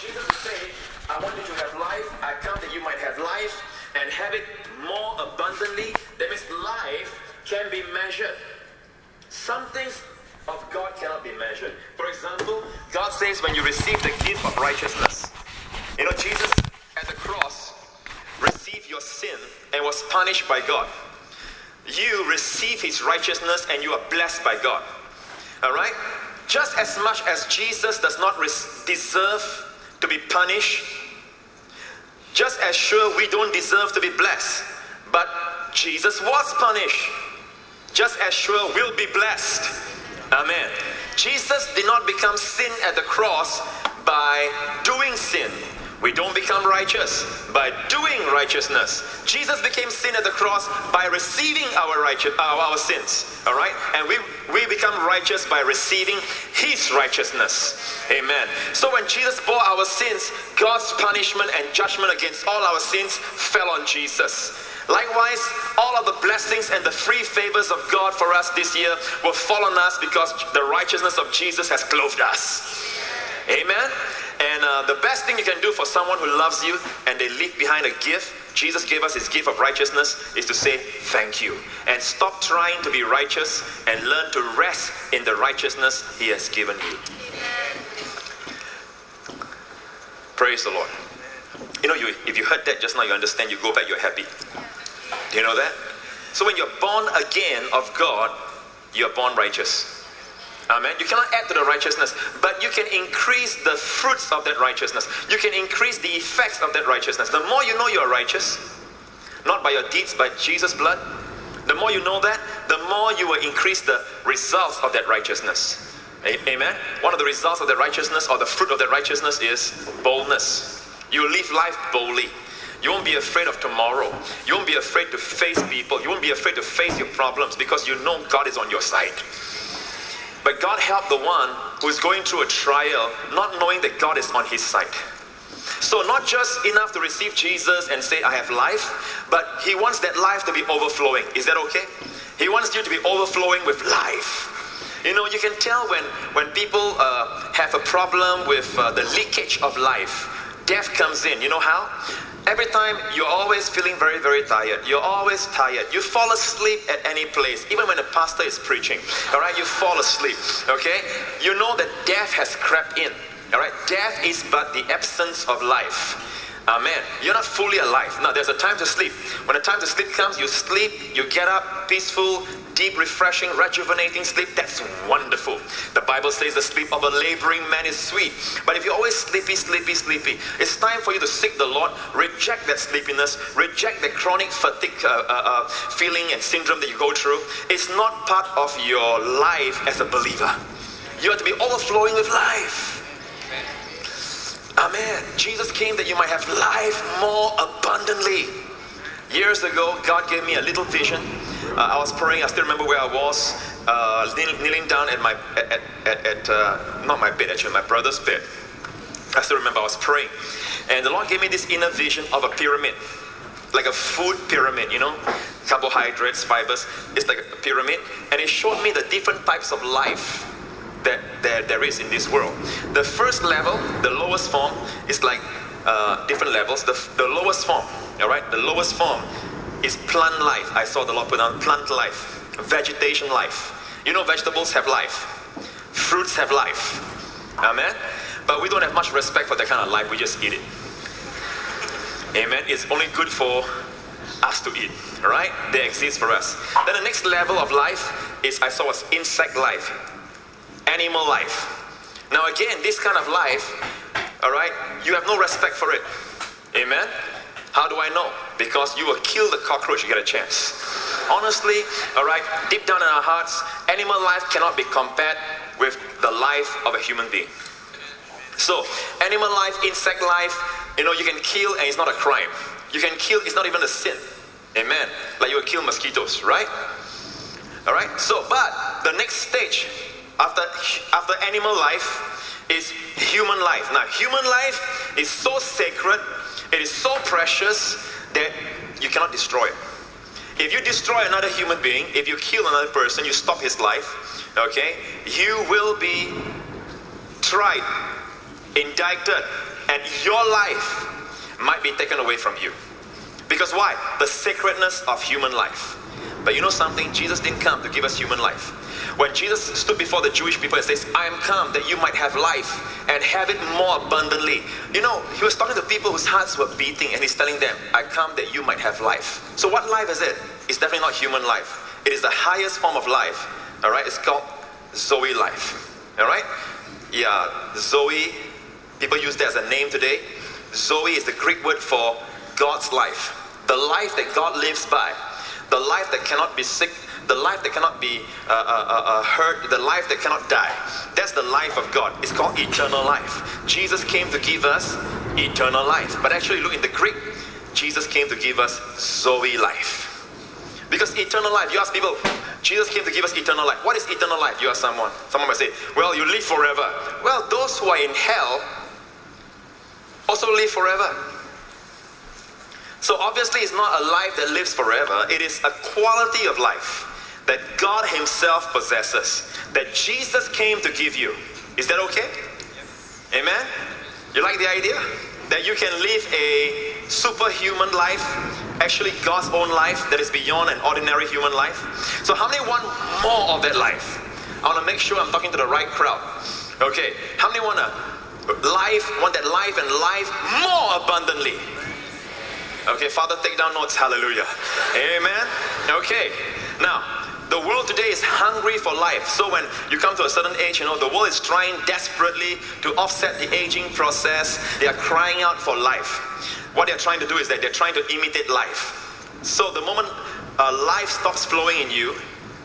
Jesus is saying, I want you to have life. I come that you might have life and have it more abundantly. That means life can be measured. Some things of God cannot be measured. For example, God says when you receive the gift of righteousness, you know, Jesus at the cross received your sin and was punished by God. You receive his righteousness and you are blessed by God. All right? Just as much as Jesus does not res- deserve to be punished, just as sure we don't deserve to be blessed, but Jesus was punished. Just as sure we'll be blessed. Amen. Jesus did not become sin at the cross by doing sin. We don't become righteous by doing righteousness. Jesus became sin at the cross by receiving our righteous our, sins. All right? And we, we become righteous by receiving his righteousness. Amen. So when Jesus bore our sins, God's punishment and judgment against all our sins fell on Jesus. Likewise, all of the blessings and the free favors of God for us this year will fall on us because the righteousness of Jesus has clothed us. Amen. And uh, the best thing you can do for someone who loves you and they leave behind a gift, Jesus gave us his gift of righteousness, is to say thank you. And stop trying to be righteous and learn to rest in the righteousness he has given you. Praise the Lord. You know, you, if you heard that just now, you understand, you go back, you're happy. Do you know that? So when you're born again of God, you're born righteous. Amen. You cannot add to the righteousness, but you can increase the fruits of that righteousness. You can increase the effects of that righteousness. The more you know you are righteous, not by your deeds, by Jesus' blood, the more you know that, the more you will increase the results of that righteousness. Amen. One of the results of that righteousness or the fruit of that righteousness is boldness. You live life boldly. You won't be afraid of tomorrow. You won't be afraid to face people. You won't be afraid to face your problems because you know God is on your side. But God help the one who is going through a trial, not knowing that God is on his side. So, not just enough to receive Jesus and say, I have life, but he wants that life to be overflowing. Is that okay? He wants you to be overflowing with life. You know, you can tell when, when people uh, have a problem with uh, the leakage of life, death comes in. You know how? Every time you're always feeling very, very tired. You're always tired. You fall asleep at any place, even when the pastor is preaching. All right, you fall asleep. Okay, you know that death has crept in. All right, death is but the absence of life. Amen. You're not fully alive. Now, there's a time to sleep. When the time to sleep comes, you sleep, you get up, peaceful, deep, refreshing, rejuvenating sleep. That's wonderful. The Bible says the sleep of a laboring man is sweet. But if you're always sleepy, sleepy, sleepy, it's time for you to seek the Lord, reject that sleepiness, reject the chronic fatigue uh, uh, uh, feeling and syndrome that you go through. It's not part of your life as a believer. You have to be overflowing with life. Amen. Jesus came that you might have life more abundantly. Years ago, God gave me a little vision. Uh, I was praying. I still remember where I was, uh, kneeling down at my at, at, at uh, not my bed actually, my brother's bed. I still remember I was praying, and the Lord gave me this inner vision of a pyramid, like a food pyramid. You know, carbohydrates, fibers. It's like a pyramid, and it showed me the different types of life that there, there is in this world. The first level, the lowest form, is like uh, different levels. The, the lowest form, all right, the lowest form is plant life. I saw the Lord put on plant life, vegetation life. You know, vegetables have life, fruits have life. Amen. But we don't have much respect for that kind of life. We just eat it. Amen. It's only good for us to eat. right? They exist for us. Then the next level of life is I saw was insect life animal life. Now, again, this kind of life, all right, you have no respect for it. Amen? How do I know? Because you will kill the cockroach, you get a chance. Honestly, all right, deep down in our hearts, animal life cannot be compared with the life of a human being. So, animal life, insect life, you know, you can kill and it's not a crime. You can kill, it's not even a sin. Amen. Like you will kill mosquitoes, right? All right. So, but the next stage after, after animal life is human life. Now, human life is so sacred, it is so precious that you cannot destroy it. If you destroy another human being, if you kill another person, you stop his life, okay, you will be tried, indicted, and your life might be taken away from you. Because why? The sacredness of human life. But you know something? Jesus didn't come to give us human life. When Jesus stood before the Jewish people and says, I am come that you might have life and have it more abundantly. You know, he was talking to people whose hearts were beating and he's telling them, I come that you might have life. So what life is it? It's definitely not human life. It is the highest form of life. All right? It's called Zoe life. All right? Yeah, Zoe, people use that as a name today. Zoe is the Greek word for God's life. The life that God lives by. The life that cannot be sick, the life that cannot be uh, uh, uh, uh, hurt, the life that cannot die. That's the life of God. It's called eternal life. Jesus came to give us eternal life. But actually, look in the Greek, Jesus came to give us Zoe life. Because eternal life, you ask people, Jesus came to give us eternal life. What is eternal life? You ask someone. Someone might say, well, you live forever. Well, those who are in hell also live forever. So obviously, it's not a life that lives forever, it is a quality of life that God Himself possesses, that Jesus came to give you. Is that okay? Amen? You like the idea? That you can live a superhuman life, actually God's own life that is beyond an ordinary human life. So, how many want more of that life? I want to make sure I'm talking to the right crowd. Okay, how many want a life, want that life and life more abundantly? Okay, Father, take down notes. Hallelujah. Amen. Okay. Now, the world today is hungry for life. So when you come to a certain age, you know, the world is trying desperately to offset the aging process. They are crying out for life. What they're trying to do is that they're trying to imitate life. So the moment uh, life stops flowing in you,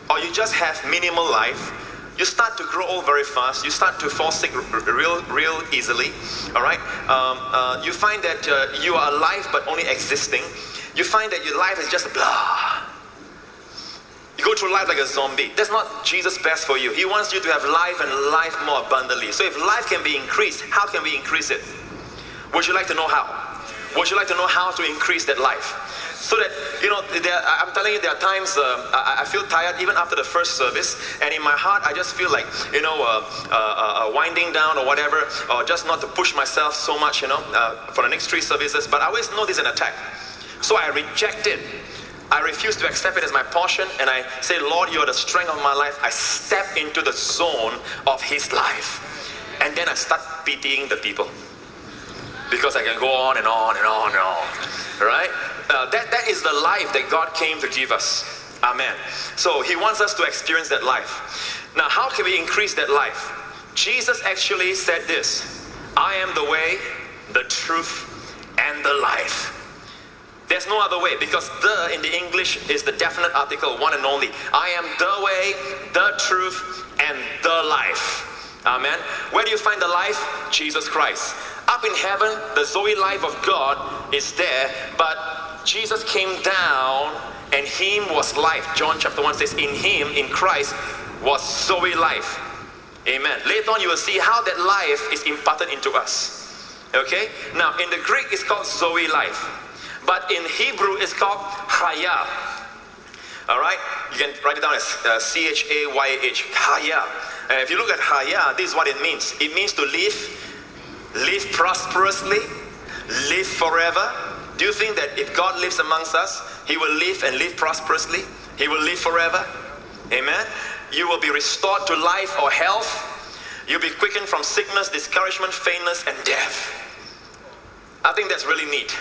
or you just have minimal life, you start to grow old very fast. You start to fall sick real, real easily. All right. Um, uh, you find that uh, you are alive but only existing. You find that your life is just blah. You go through life like a zombie. That's not Jesus' best for you. He wants you to have life and life more abundantly. So if life can be increased, how can we increase it? Would you like to know how? Would you like to know how to increase that life? So that, you know, there, I'm telling you, there are times uh, I, I, feel tired even after the first service, and in my heart, I just feel like, you know, uh, uh, uh winding down or whatever, or just not to push myself so much, you know, uh, for the next three services. But I always know there's an attack. So I reject it. I refuse to accept it as my portion, and I say, Lord, you are the strength of my life. I step into the zone of His life. And then I start pitying the people. Because I can go on and on and on and on. Right? Uh, that, that is the life that God came to give us. Amen. So he wants us to experience that life. Now, how can we increase that life? Jesus actually said this I am the way, the truth, and the life. There's no other way because the in the English is the definite article, one and only. I am the way, the truth, and the life. Amen. Where do you find the life? Jesus Christ. Up in heaven, the Zoe life of God is there, but Jesus came down and him was life. John chapter 1 says, In him, in Christ, was Zoe life. Amen. Later on, you will see how that life is imparted into us. Okay? Now, in the Greek, it's called Zoe life. But in Hebrew, it's called Chaya. All right? You can write it down as uh, C H A Y H. Chaya. And if you look at Chaya, this is what it means it means to live, live prosperously, live forever, do you think that if God lives amongst us, He will live and live prosperously? He will live forever? Amen? You will be restored to life or health. You'll be quickened from sickness, discouragement, faintness, and death. I think that's really neat.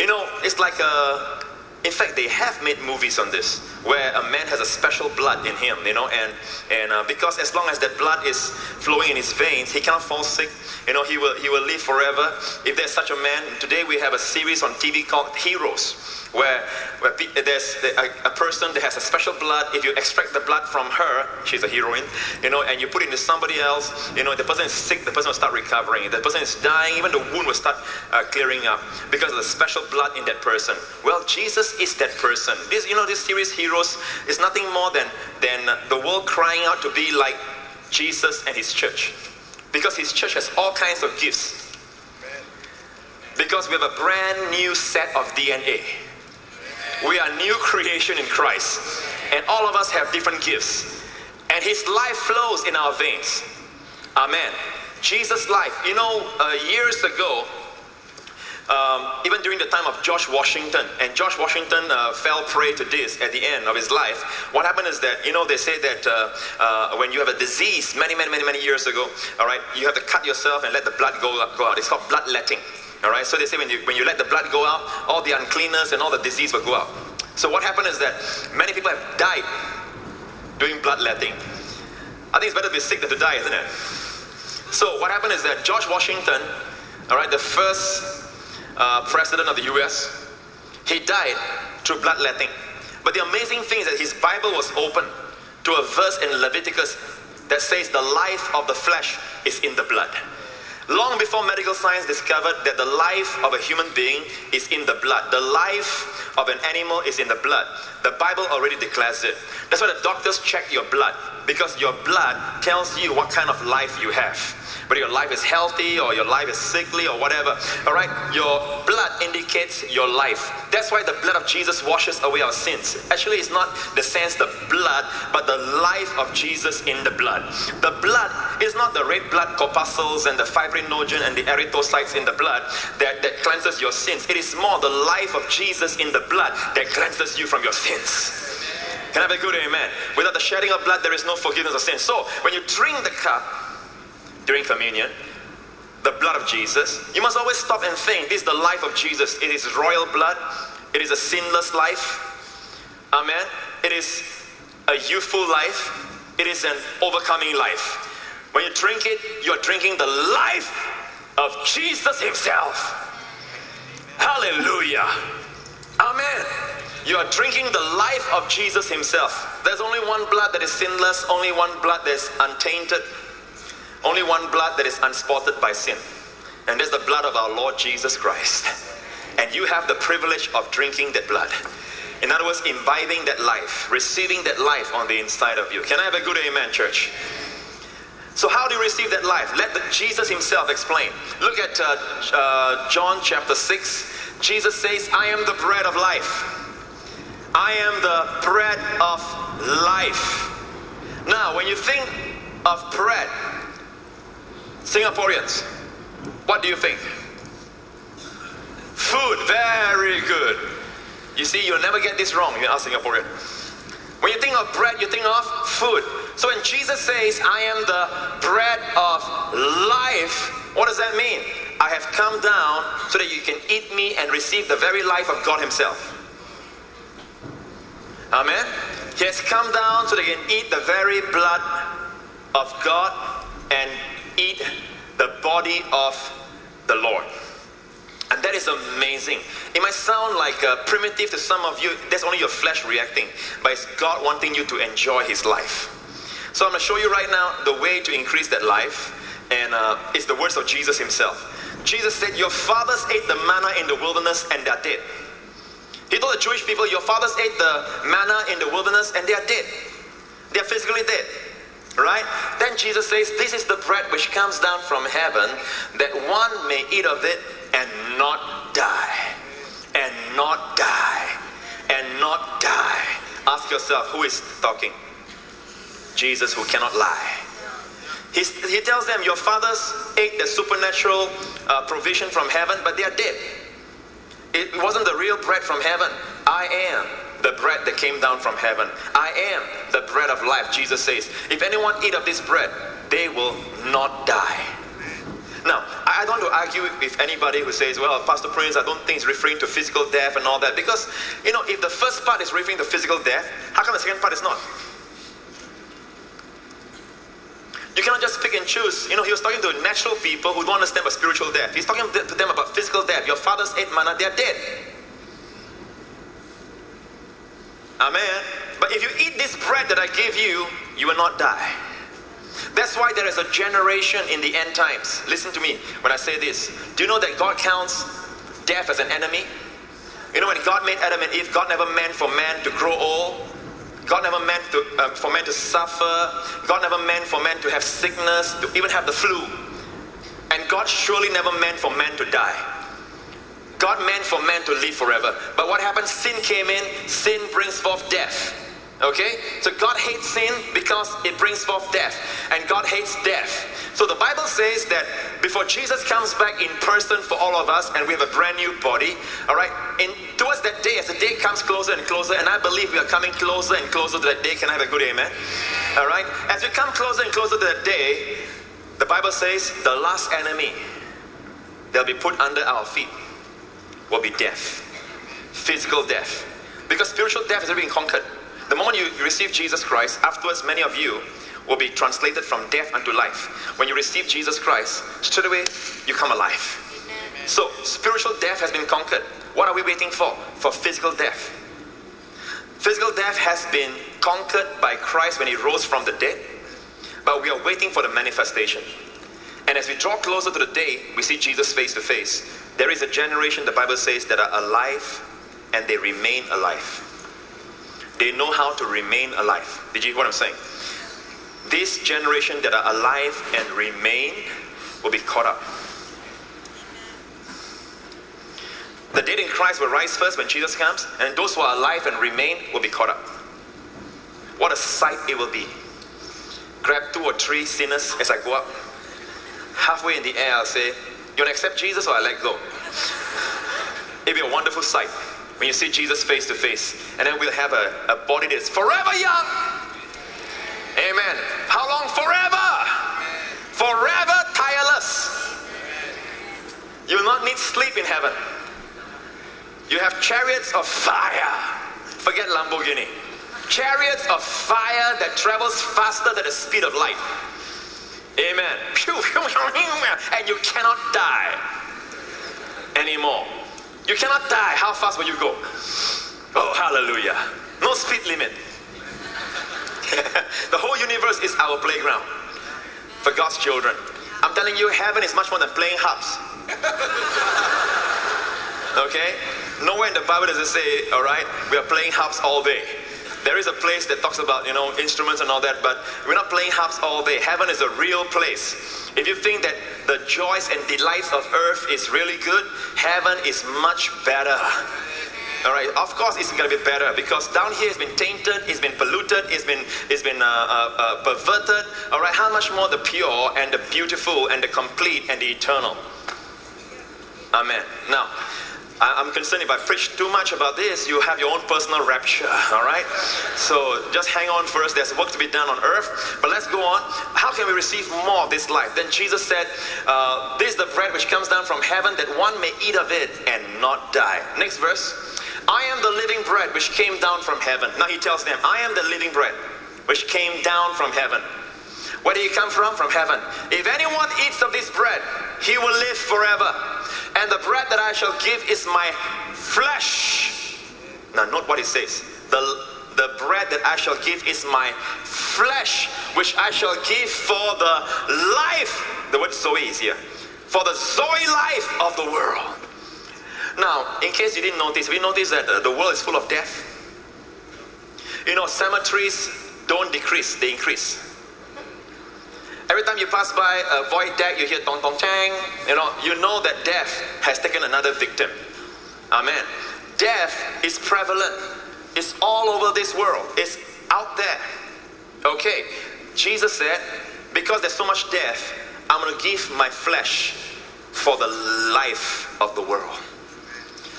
You know, it's like a. In fact, they have made movies on this where a man has a special blood in him, you know, and and uh, because as long as that blood is flowing in his veins, he cannot fall sick, you know, he will, he will live forever. If there's such a man, today we have a series on TV called Heroes, where, where there's a, a, person that has a special blood. If you extract the blood from her, she's a heroine, you know, and you put it into somebody else, you know, the person is sick, the person will start recovering. The person is dying, even the wound will start uh, clearing up because of the special blood in that person. Well, Jesus is that person. This, you know, this series Heroes is nothing more than, than the world crying out to be like Jesus and his church. Because his church has all kinds of gifts. Because we have a brand new set of DNA. We are new creation in Christ. And all of us have different gifts. And his life flows in our veins. Amen. Jesus' life. You know, uh, years ago, um, even during the time of George Washington, and George Washington uh, fell prey to this at the end of his life. What happened is that, you know, they say that uh, uh, when you have a disease many, many, many, many years ago, all right, you have to cut yourself and let the blood go, go out. It's called bloodletting. All right, so they say when you, when you let the blood go out, all the uncleanness and all the disease will go out. So what happened is that many people have died doing bloodletting. I think it's better to be sick than to die, isn't it? So what happened is that George Washington, all right, the first uh, president of the U.S., he died through bloodletting. But the amazing thing is that his Bible was open to a verse in Leviticus that says the life of the flesh is in the blood. Long before medical science discovered that the life of a human being is in the blood, the life of an animal is in the blood, the Bible already declares it. That's why the doctors check your blood because your blood tells you what kind of life you have whether your life is healthy or your life is sickly or whatever. All right, your blood indicates your life. That's why the blood of Jesus washes away our sins. Actually, it's not the sense the blood, but the life of Jesus in the blood. The blood is not the red blood corpuscles and the fibrinogen and the erythrocytes in the blood that, that cleanses your sins. It is more the life of Jesus in the blood that cleanses you from your sins. Can I have a good amen? Without the shedding of blood, there is no forgiveness of sin. So, when you drink the cup, during communion, the blood of Jesus, you must always stop and think this is the life of Jesus. It is royal blood, it is a sinless life. Amen. It is a youthful life, it is an overcoming life. When you drink it, you're drinking the life of Jesus Himself. Hallelujah. Amen. You are drinking the life of Jesus Himself. There's only one blood that is sinless, only one blood that is untainted, only one blood that is unspotted by sin, and that's the blood of our Lord Jesus Christ. And you have the privilege of drinking that blood. In other words, imbibing that life, receiving that life on the inside of you. Can I have a good amen, church? So, how do you receive that life? Let the, Jesus Himself explain. Look at uh, uh, John chapter 6. Jesus says, I am the bread of life. I am the bread of life. Now, when you think of bread, Singaporeans, what do you think? Food, very good. You see, you'll never get this wrong if you ask Singaporean. When you think of bread, you think of food. So when Jesus says, I am the bread of life, what does that mean? I have come down so that you can eat me and receive the very life of God Himself. Amen. He has come down so that you can eat the very blood of God and eat the body of the Lord. And that is amazing. It might sound like uh, primitive to some of you. That's only your flesh reacting. But it's God wanting you to enjoy His life. So I'm going to show you right now the way to increase that life. And uh, it's the words of Jesus Himself. Jesus said, Your fathers ate the manna in the wilderness and they're dead. He told the Jewish people, Your fathers ate the manna in the wilderness and they are dead. They are physically dead. Right? Then Jesus says, This is the bread which comes down from heaven, that one may eat of it and not die. And not die. And not die. Ask yourself, who is talking? Jesus, who cannot lie. He's, he tells them, Your fathers ate the supernatural uh, provision from heaven, but they are dead. It wasn't the real bread from heaven. I am the bread that came down from heaven. I am the bread of life, Jesus says. If anyone eat of this bread, they will not die. Now, I don't want to argue with anybody who says, well, Pastor Prince, I don't think it's referring to physical death and all that. Because, you know, if the first part is referring to physical death, how come the second part is not? You cannot just pick and choose. You know, he was talking to natural people who don't understand about spiritual death. He's talking to them about physical death. Your fathers ate manna, they're dead. Amen. But if you eat this bread that I give you, you will not die. That's why there is a generation in the end times. Listen to me when I say this. Do you know that God counts death as an enemy? You know, when God made Adam and Eve, God never meant for man to grow old. God never meant to, uh, for man to suffer. God never meant for man to have sickness, to even have the flu. And God surely never meant for man to die. God meant for man to live forever. But what happened? Sin came in, sin brings forth death. Okay? So God hates sin because it brings forth death. And God hates death. So the Bible says that before Jesus comes back in person for all of us and we have a brand new body, all right, And towards that day, as the day comes closer and closer, and I believe we are coming closer and closer to that day. Can I have a good amen? All right? As we come closer and closer to that day, the Bible says the last enemy they'll be put under our feet will be death. Physical death. Because spiritual death has already been conquered. The moment you receive Jesus Christ, afterwards, many of you will be translated from death unto life. When you receive Jesus Christ, straight away you come alive. Amen. So, spiritual death has been conquered. What are we waiting for? For physical death. Physical death has been conquered by Christ when he rose from the dead, but we are waiting for the manifestation. And as we draw closer to the day, we see Jesus face to face. There is a generation, the Bible says, that are alive and they remain alive. They know how to remain alive. Did you hear what I'm saying? This generation that are alive and remain will be caught up. The dead in Christ will rise first when Jesus comes, and those who are alive and remain will be caught up. What a sight it will be. Grab two or three sinners as I go up. Halfway in the air, I'll say, You want to accept Jesus or I let go? It'll be a wonderful sight when you see Jesus face to face. And then we'll have a, a body that's forever young. Amen. How long? Forever. Forever tireless. You will not need sleep in heaven. You have chariots of fire. Forget Lamborghini. Chariots of fire that travels faster than the speed of light. Amen. And you cannot die anymore. You cannot die. How fast will you go? Oh, hallelujah. No speed limit. the whole universe is our playground for God's children. I'm telling you, heaven is much more than playing harps. okay? Nowhere in the Bible does it say, all right, we are playing harps all day. There is a place that talks about, you know, instruments and all that, but we're not playing harps all day. Heaven is a real place. If you think that the joys and delights of earth is really good, heaven is much better. All right. Of course, it's gonna be better because down here it's been tainted, it's been polluted, it's been it's been uh, uh, uh, perverted. All right. How much more the pure and the beautiful and the complete and the eternal. Amen. Now, I'm concerned if I preach too much about this, you have your own personal rapture, all right? So just hang on first. There's work to be done on earth. But let's go on. How can we receive more of this life? Then Jesus said, uh, This is the bread which comes down from heaven, that one may eat of it and not die. Next verse. I am the living bread which came down from heaven. Now he tells them, I am the living bread which came down from heaven. Where do you come from? From heaven. If anyone eats of this bread, he will live forever. And the bread that I shall give is my flesh. Now, note what it says. The, the bread that I shall give is my flesh, which I shall give for the life. The word Zoe is here. For the Zoe life of the world. Now, in case you didn't notice, we notice that the world is full of death. You know, cemeteries don't decrease, they increase. Every time you pass by a void deck, you hear tong tong chang. You know, you know that death has taken another victim. Amen. Death is prevalent. It's all over this world. It's out there. Okay. Jesus said, because there's so much death, I'm going to give my flesh for the life of the world.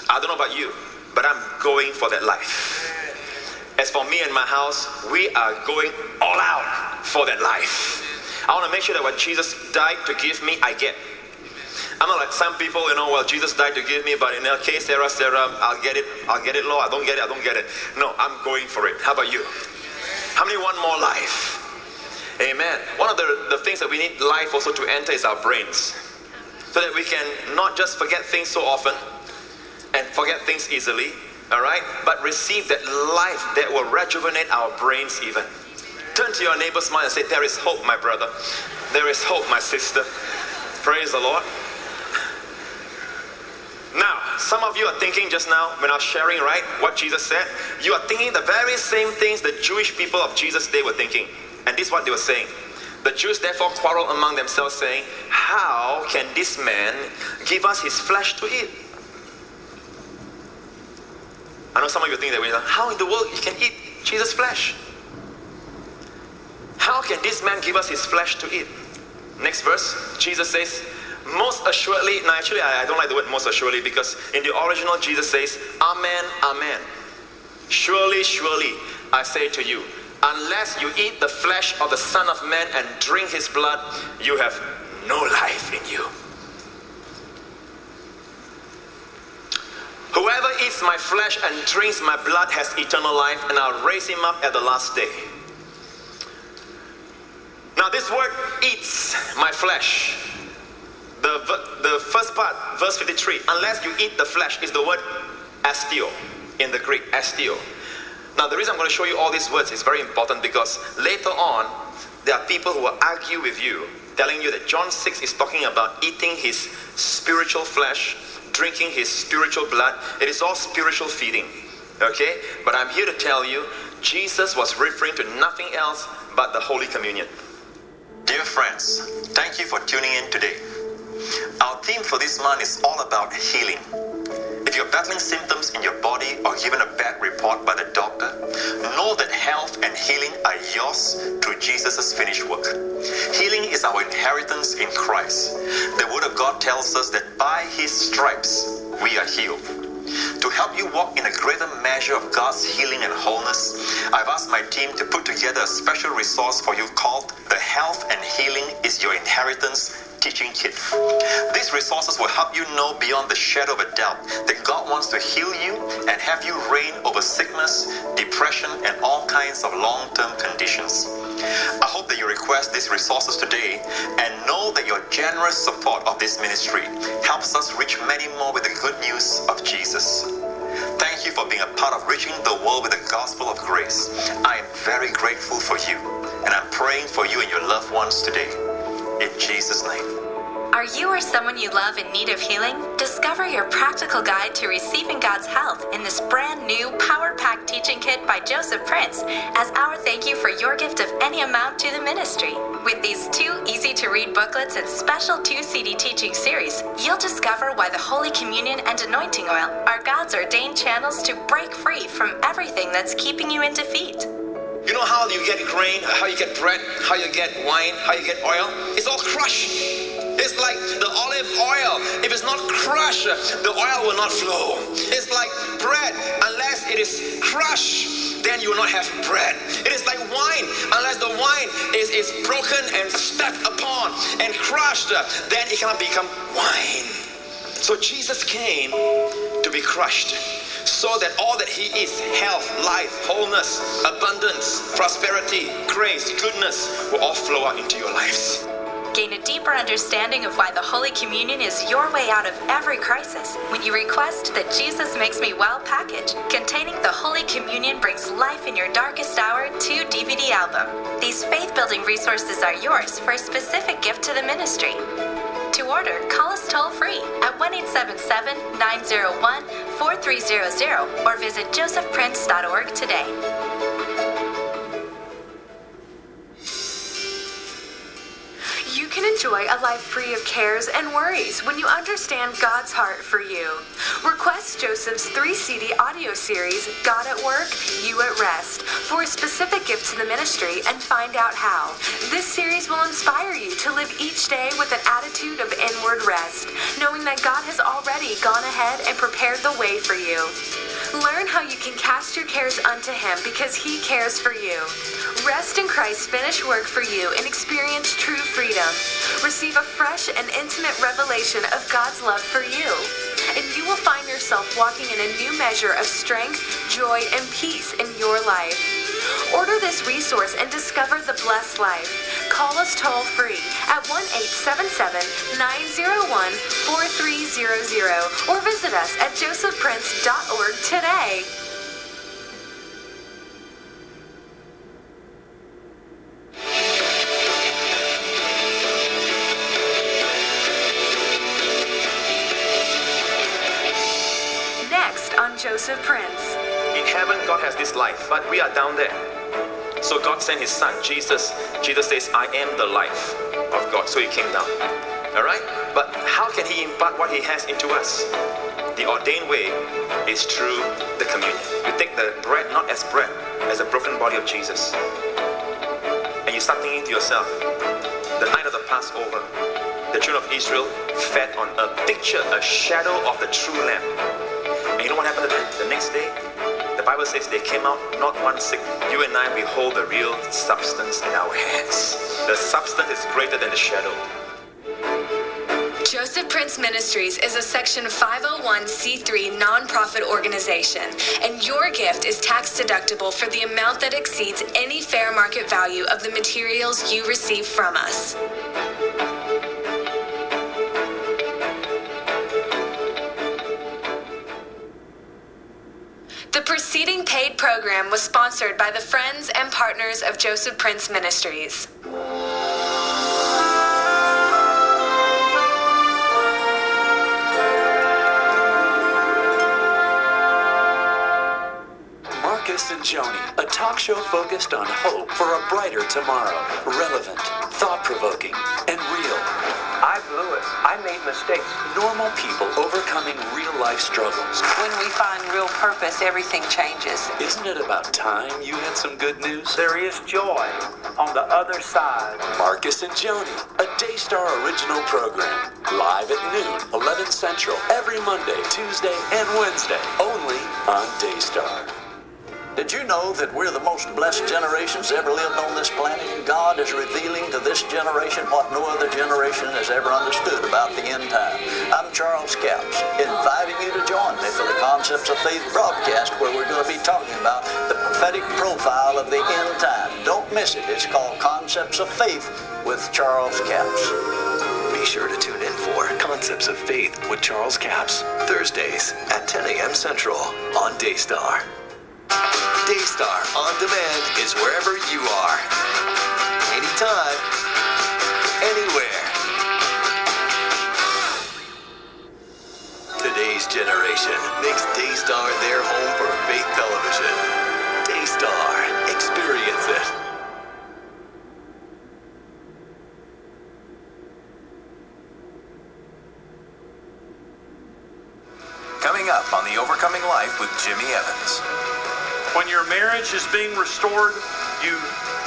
I don't know about you, but I'm going for that life. As for me and my house, we are going all out for that life. I want to make sure that what Jesus died to give me, I get. I'm not like some people, you know, well, Jesus died to give me, but in case, Sarah, Sarah, I'll get it, I'll get it, Lord. I don't get it, I don't get it. No, I'm going for it. How about you? How many want more life? Amen. One of the, the things that we need life also to enter is our brains. So that we can not just forget things so often and forget things easily, all right, but receive that life that will rejuvenate our brains even. Turn to your neighbor's mind and say, There is hope, my brother. There is hope, my sister. Praise the Lord. Now, some of you are thinking just now, when I was sharing, right, what Jesus said, you are thinking the very same things the Jewish people of Jesus' day were thinking. And this is what they were saying. The Jews therefore quarreled among themselves, saying, How can this man give us his flesh to eat? I know some of you think that way. How in the world you can eat Jesus' flesh. How can this man give us his flesh to eat? Next verse, Jesus says, most assuredly, now actually I, I don't like the word most assuredly because in the original Jesus says, Amen, Amen. Surely, surely, I say to you, unless you eat the flesh of the Son of Man and drink his blood, you have no life in you. Whoever eats my flesh and drinks my blood has eternal life, and I'll raise him up at the last day. Now, this word eats my flesh. The, the first part, verse 53, unless you eat the flesh, is the word astio in the Greek, astio. Now, the reason I'm going to show you all these words is very important because later on, there are people who will argue with you, telling you that John 6 is talking about eating his spiritual flesh drinking his spiritual blood. It is all spiritual feeding. Okay? But I'm here to tell you, Jesus was referring to nothing else but the Holy Communion. Dear friends, thank you for tuning in today. Our theme for this month is all about healing. If you're battling symptoms in your body or given a bad report by the doctor, know that health and healing are yours through Jesus' finished work. Healing is our inheritance in Christ. The Word of God tells us that by His stripes we are healed. To help you walk in a greater measure of God's healing and wholeness, I've asked my team to put together a special resource for you called The Health and Healing is Your Inheritance teaching kit. These resources will help you know beyond the shadow of a doubt that God wants to heal you and have you reign over sickness, depression, and all kinds of long term conditions. I hope that you request these resources today and know that your generous support of this ministry helps us reach many more with the good news of Jesus. Thank you for being a part of reaching the world with the gospel of grace. I am very grateful for you, and I'm praying for you and your loved ones today. In Jesus' name. Are you or someone you love in need of healing? Discover your practical guide to receiving God's health in this brand new Power Pack teaching kit by Joseph Prince as our thank you for your gift of any amount to the ministry. With these two easy to read booklets and special two CD teaching series, you'll discover why the Holy Communion and anointing oil are God's ordained channels to break free from everything that's keeping you in defeat. You know how you get grain, how you get bread, how you get wine, how you get oil? It's all crushed. It's like the olive oil. If it's not crushed, the oil will not flow. It's like bread. Unless it is crushed, then you will not have bread. It is like wine. Unless the wine is, is broken and stepped upon and crushed, then it cannot become wine. So Jesus came to be crushed so that all that He is health, life, wholeness, abundance, prosperity, grace, goodness will all flow out into your lives. Gain a deeper understanding of why the Holy Communion is your way out of every crisis when you request the Jesus Makes Me Well package containing the Holy Communion Brings Life in Your Darkest Hour 2 DVD album. These faith building resources are yours for a specific gift to the ministry. To order, call us toll free at 1 877 901 4300 or visit josephprince.org today. Can enjoy a life free of cares and worries when you understand God's heart for you. Request Joseph's three CD audio series, God at Work, You at Rest, for a specific gift to the ministry and find out how. This series will inspire you to live each day with an attitude of inward rest, knowing that God has already gone ahead and prepared the way for you. Learn how you can cast your cares unto Him because He cares for you. Rest in Christ's finished work for you and experience true freedom. Receive a fresh and intimate revelation of God's love for you. And you will find yourself walking in a new measure of strength, joy, and peace in your life. Order this resource and discover the blessed life. Call us toll free at 1 877 901 4300 or visit us at josephprince.org today. Joseph Prince. In heaven, God has this life, but we are down there. So God sent his son, Jesus. Jesus says, I am the life of God. So he came down. All right? But how can he impart what he has into us? The ordained way is through the communion. You take the bread not as bread, as a broken body of Jesus. And you start thinking to yourself, the night of the Passover, the children of Israel fed on a picture, a shadow of the true lamb. You know what happened to them? The next day, the Bible says they came out not one sick. You and I, we hold the real substance in our hands. The substance is greater than the shadow. Joseph Prince Ministries is a Section 501c3 nonprofit organization, and your gift is tax deductible for the amount that exceeds any fair market value of the materials you receive from us. Program was sponsored by the friends and partners of Joseph Prince Ministries. Marcus and Joni, a talk show focused on hope for a brighter tomorrow. Relevant, thought provoking, and real. I blew it. I made mistakes. Normal people overcoming real life struggles. When we find real purpose, everything changes. Isn't it about time you had some good news? There is joy on the other side. Marcus and Joni, a Daystar original program. Live at noon, 11 Central, every Monday, Tuesday, and Wednesday. Only on Daystar. Did you know that we're the most blessed generations ever lived on this planet? God is revealing to this generation what no other generation has ever understood about the end time. I'm Charles Capps, inviting you to join me for the Concepts of Faith broadcast where we're going to be talking about the prophetic profile of the end time. Don't miss it. It's called Concepts of Faith with Charles Capps. Be sure to tune in for Concepts of Faith with Charles Capps, Thursdays at 10 a.m. Central on Daystar. Daystar On Demand is wherever you are. Anytime, anywhere. Today's generation makes Daystar their home for faith television. Daystar, experience it. Coming up on The Overcoming Life with Jimmy Evans. When your marriage is being restored, you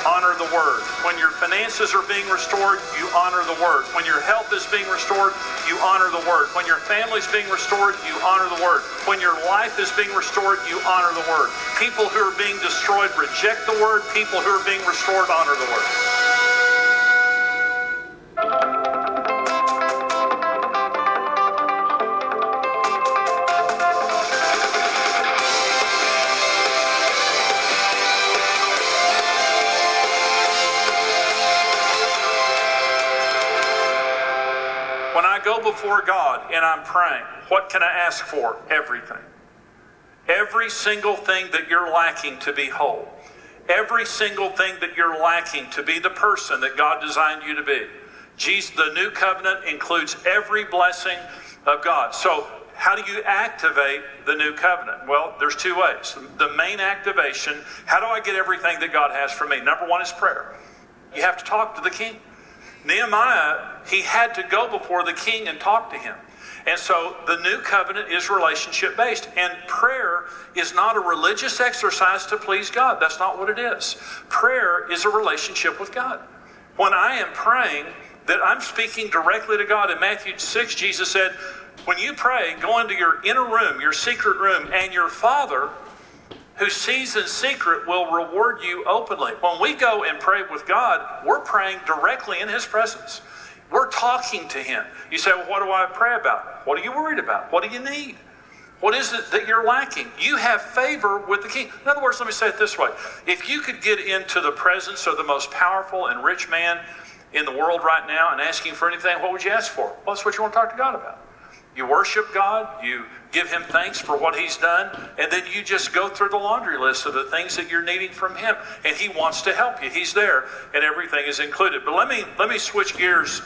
honor the word. When your finances are being restored, you honor the word. When your health is being restored, you honor the word. When your family is being restored, you honor the word. When your life is being restored, you honor the word. People who are being destroyed reject the word. People who are being restored honor the word. Before God and I'm praying, what can I ask for? Everything. Every single thing that you're lacking to be whole. Every single thing that you're lacking to be the person that God designed you to be. Jesus, the new covenant includes every blessing of God. So, how do you activate the new covenant? Well, there's two ways. The main activation, how do I get everything that God has for me? Number one is prayer. You have to talk to the king. Nehemiah, he had to go before the king and talk to him. And so the new covenant is relationship based. And prayer is not a religious exercise to please God. That's not what it is. Prayer is a relationship with God. When I am praying, that I'm speaking directly to God. In Matthew 6, Jesus said, When you pray, go into your inner room, your secret room, and your Father who sees in secret will reward you openly. When we go and pray with God, we're praying directly in His presence. We're talking to Him. You say, Well, what do I pray about? What are you worried about? What do you need? What is it that you're lacking? You have favor with the king. In other words, let me say it this way if you could get into the presence of the most powerful and rich man in the world right now and ask him for anything, what would you ask for? Well, that's what you want to talk to God about. You worship God, you give Him thanks for what He's done, and then you just go through the laundry list of the things that you're needing from Him. And He wants to help you. He's there, and everything is included. But let me let me switch gears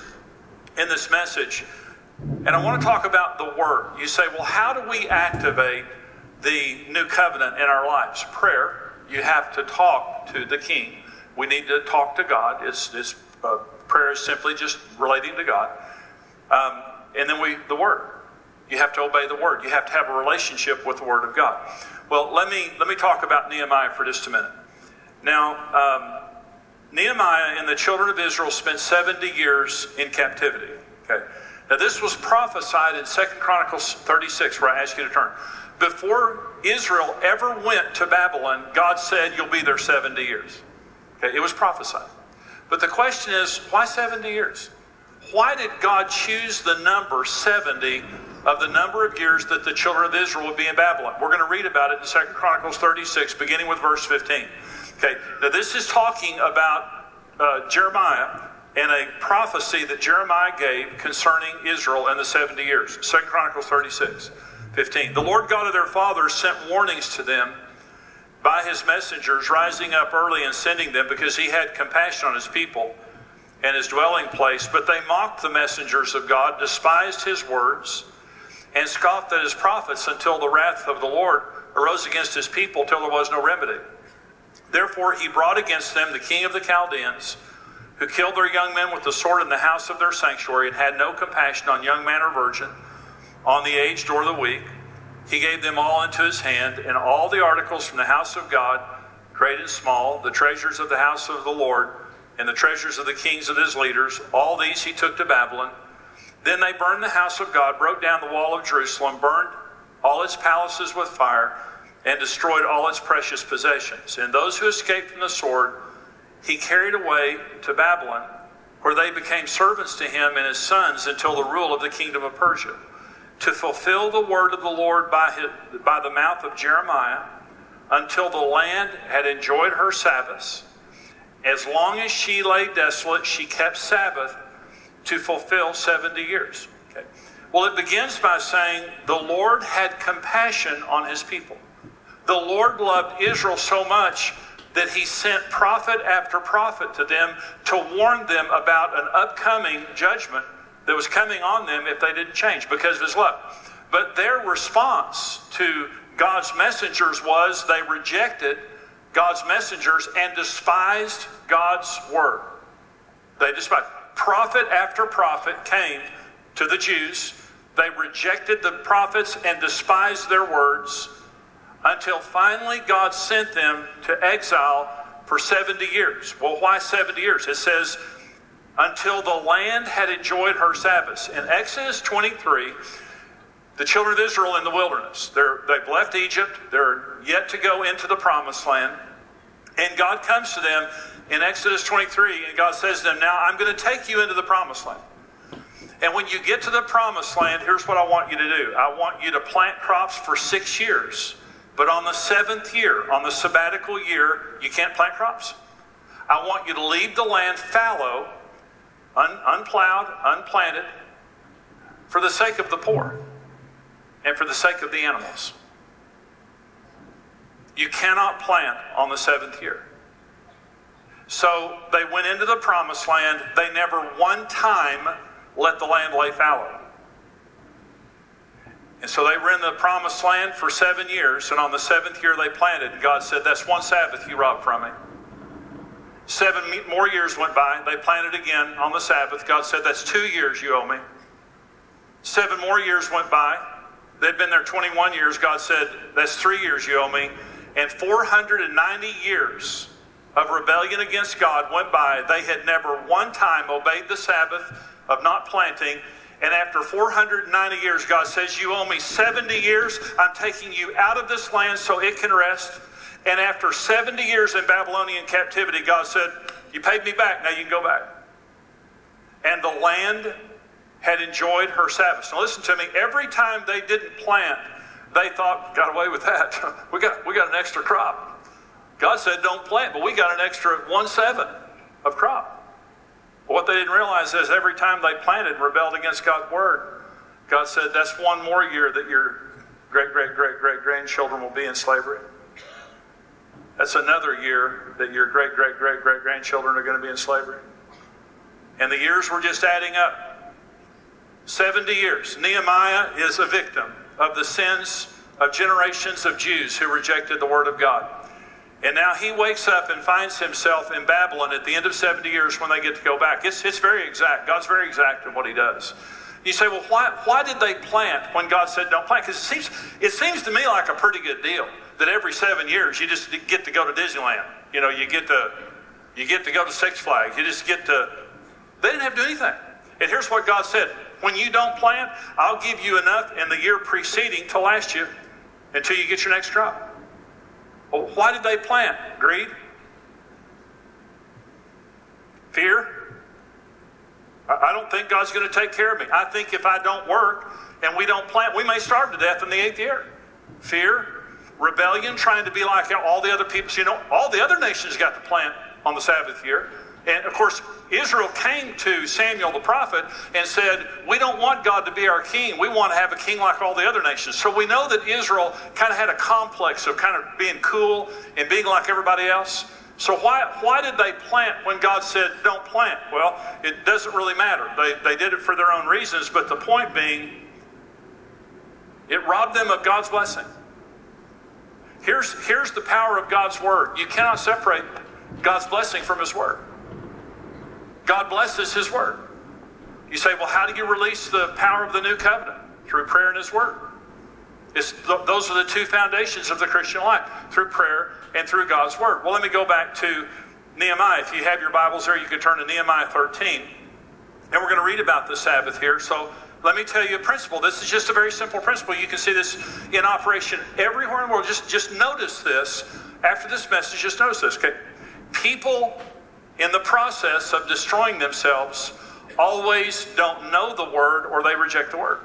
in this message, and I want to talk about the Word. You say, well, how do we activate the new covenant in our lives? Prayer. You have to talk to the King. We need to talk to God. It's, it's uh, prayer is simply just relating to God. Um, and then we the Word. You have to obey the word. You have to have a relationship with the word of God. Well, let me let me talk about Nehemiah for just a minute. Now, um, Nehemiah and the children of Israel spent 70 years in captivity. Okay. Now, this was prophesied in Second Chronicles 36, where I ask you to turn. Before Israel ever went to Babylon, God said, You'll be there 70 years. Okay, it was prophesied. But the question is, why 70 years? Why did God choose the number 70 of the number of years that the children of Israel would be in Babylon? We're going to read about it in Second Chronicles 36, beginning with verse 15. Okay, now this is talking about uh, Jeremiah and a prophecy that Jeremiah gave concerning Israel and the 70 years. Second Chronicles 36, 15. The Lord God of their fathers sent warnings to them by his messengers, rising up early and sending them because he had compassion on his people and his dwelling place. But they mocked the messengers of God, despised his words, and scoffed at his prophets until the wrath of the Lord arose against his people till there was no remedy. Therefore he brought against them the king of the Chaldeans, who killed their young men with the sword in the house of their sanctuary, and had no compassion on young man or virgin, on the aged or the weak. He gave them all into his hand, and all the articles from the house of God, great and small, the treasures of the house of the Lord, and the treasures of the kings of his leaders, all these he took to Babylon. Then they burned the house of God, broke down the wall of Jerusalem, burned all its palaces with fire, and destroyed all its precious possessions. And those who escaped from the sword, he carried away to Babylon, where they became servants to him and his sons until the rule of the kingdom of Persia to fulfill the word of the Lord by, his, by the mouth of Jeremiah until the land had enjoyed her Sabbaths. As long as she lay desolate, she kept Sabbath to fulfill 70 years. Okay. Well, it begins by saying the Lord had compassion on his people. The Lord loved Israel so much that he sent prophet after prophet to them to warn them about an upcoming judgment that was coming on them if they didn't change because of his love. But their response to God's messengers was they rejected God's messengers and despised God's word. They despised. Prophet after prophet came to the Jews. They rejected the prophets and despised their words until finally God sent them to exile for 70 years. Well, why 70 years? It says until the land had enjoyed her Sabbaths. In Exodus 23, the children of Israel in the wilderness, they're, they've left Egypt, they're yet to go into the promised land. And God comes to them in Exodus 23, and God says to them, Now I'm going to take you into the promised land. And when you get to the promised land, here's what I want you to do I want you to plant crops for six years. But on the seventh year, on the sabbatical year, you can't plant crops. I want you to leave the land fallow un, unplowed, unplanted, for the sake of the poor and for the sake of the animals. You cannot plant on the seventh year. So they went into the promised land. They never one time let the land lay fallow. And so they were in the promised land for seven years, and on the seventh year they planted. And God said, That's one Sabbath you robbed from me. Seven more years went by. They planted again on the Sabbath. God said, That's two years you owe me. Seven more years went by. They'd been there 21 years. God said, That's three years you owe me. And 490 years of rebellion against God went by. They had never one time obeyed the Sabbath of not planting. And after 490 years, God says, You owe me 70 years. I'm taking you out of this land so it can rest. And after 70 years in Babylonian captivity, God said, You paid me back, now you can go back. And the land had enjoyed her Sabbath. Now listen to me, every time they didn't plant, they thought, got away with that. we got we got an extra crop. God said don't plant, but we got an extra one seven of crop. What they didn't realize is every time they planted and rebelled against God's word, God said that's one more year that your great great great great grandchildren will be in slavery. That's another year that your great, great, great, great grandchildren are going to be in slavery. And the years were just adding up. 70 years. Nehemiah is a victim of the sins of generations of Jews who rejected the Word of God. And now he wakes up and finds himself in Babylon at the end of 70 years when they get to go back. It's, it's very exact. God's very exact in what he does. You say, well, why, why did they plant when God said don't plant? Because it seems, it seems to me like a pretty good deal that every seven years you just get to go to Disneyland. You know, you get to, you get to go to Six Flags. You just get to, they didn't have to do anything. And here's what God said when you don't plant, I'll give you enough in the year preceding to last you until you get your next crop. Well, why did they plant? Greed? Fear? I don't think God's going to take care of me. I think if I don't work and we don't plant, we may starve to death in the eighth year. Fear, rebellion, trying to be like all the other people. You know, all the other nations got to plant on the Sabbath year. And of course, Israel came to Samuel the prophet and said, We don't want God to be our king. We want to have a king like all the other nations. So we know that Israel kind of had a complex of kind of being cool and being like everybody else. So why, why did they plant when God said, Don't plant? Well, it doesn't really matter. They, they did it for their own reasons, but the point being, it robbed them of God's blessing. Here's, here's the power of God's word. You cannot separate God's blessing from His word. God blesses His Word. You say, well, how do you release the power of the new covenant? Through prayer and His Word. Th- those are the two foundations of the Christian life through prayer and through God's Word. Well, let me go back to Nehemiah. If you have your Bibles there, you can turn to Nehemiah 13. And we're going to read about the Sabbath here. So let me tell you a principle. This is just a very simple principle. You can see this in operation everywhere in the world. Just, just notice this. After this message, just notice this. Okay? People in the process of destroying themselves always don't know the word or they reject the word.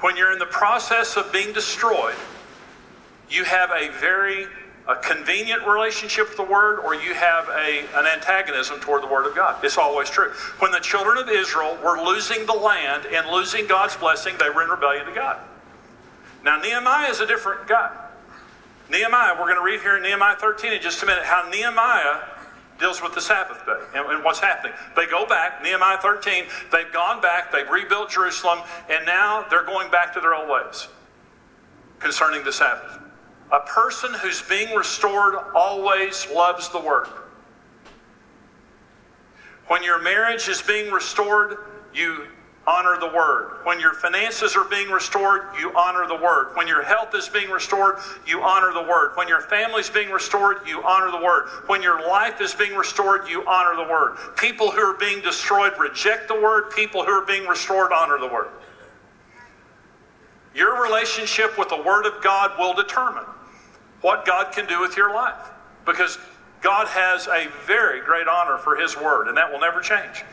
When you're in the process of being destroyed, you have a very a convenient relationship with the word or you have a, an antagonism toward the word of God. It's always true. When the children of Israel were losing the land and losing God's blessing, they were in rebellion to God. Now, Nehemiah is a different guy. Nehemiah, we're going to read here in Nehemiah 13 in just a minute how Nehemiah deals with the Sabbath day and, and, what's happening. They go back, Nehemiah 13, they've gone back, they've rebuilt Jerusalem, and now they're going back to their old ways concerning the Sabbath. A person who's being restored always loves the word. When your marriage is being restored, you honor the word. When your finances are being restored, you honor the word. When your health is being restored, you honor the word. When your family is being restored, you honor the word. When your life is being restored, you honor the word. People who are being destroyed reject the word. People who are being restored honor the word. Your relationship with the word of God will determine what God can do with your life because God has a very great honor for his word, and that will never change.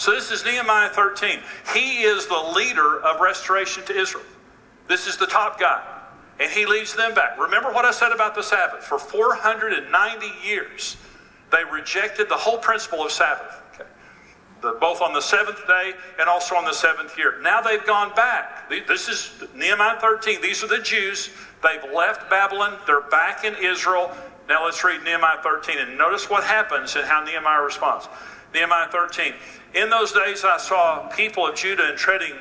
So this is Nehemiah 13. He is the leader of restoration to Israel. This is the top guy. And he leads them back. Remember what I said about the Sabbath? For 490 years, they rejected the whole principle of Sabbath. Okay. The, both on the seventh day and also on the seventh year. Now they've gone back. This is Nehemiah 13. These are the Jews. They've left Babylon. They're back in Israel. Now let's read Nehemiah 13 and notice what happens and how Nehemiah responds. Nehemiah 13. In those days I saw people of Judah treading,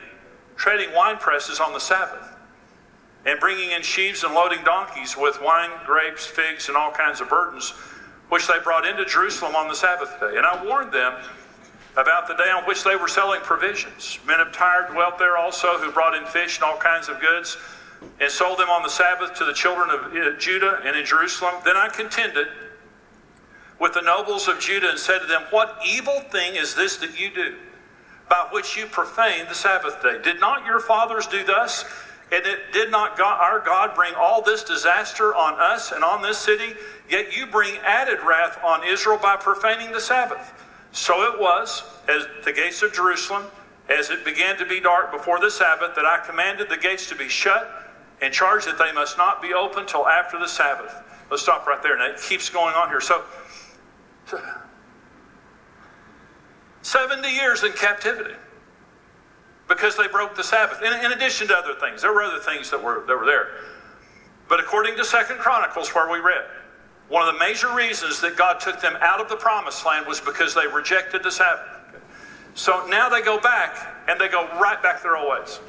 treading wine presses on the Sabbath, and bringing in sheaves and loading donkeys with wine, grapes, figs, and all kinds of burdens, which they brought into Jerusalem on the Sabbath day. And I warned them about the day on which they were selling provisions. Men of Tyre dwelt there also, who brought in fish and all kinds of goods, and sold them on the Sabbath to the children of uh, Judah and in Jerusalem. Then I contended with the nobles of Judah and said to them, What evil thing is this that you do, by which you profane the Sabbath day? Did not your fathers do thus? And it did not God, our God bring all this disaster on us and on this city? Yet you bring added wrath on Israel by profaning the Sabbath. So it was, as the gates of Jerusalem, as it began to be dark before the Sabbath, that I commanded the gates to be shut and charged that they must not be open till after the Sabbath. Let's stop right there. And it keeps going on here. So 70 years in captivity because they broke the Sabbath. In, in, addition to other things, there were other things that were, that were there. But according to Second Chronicles, where we read, one of the major reasons that God took them out of the promised land was because they rejected the Sabbath. So now they go back and they go right back their old ways.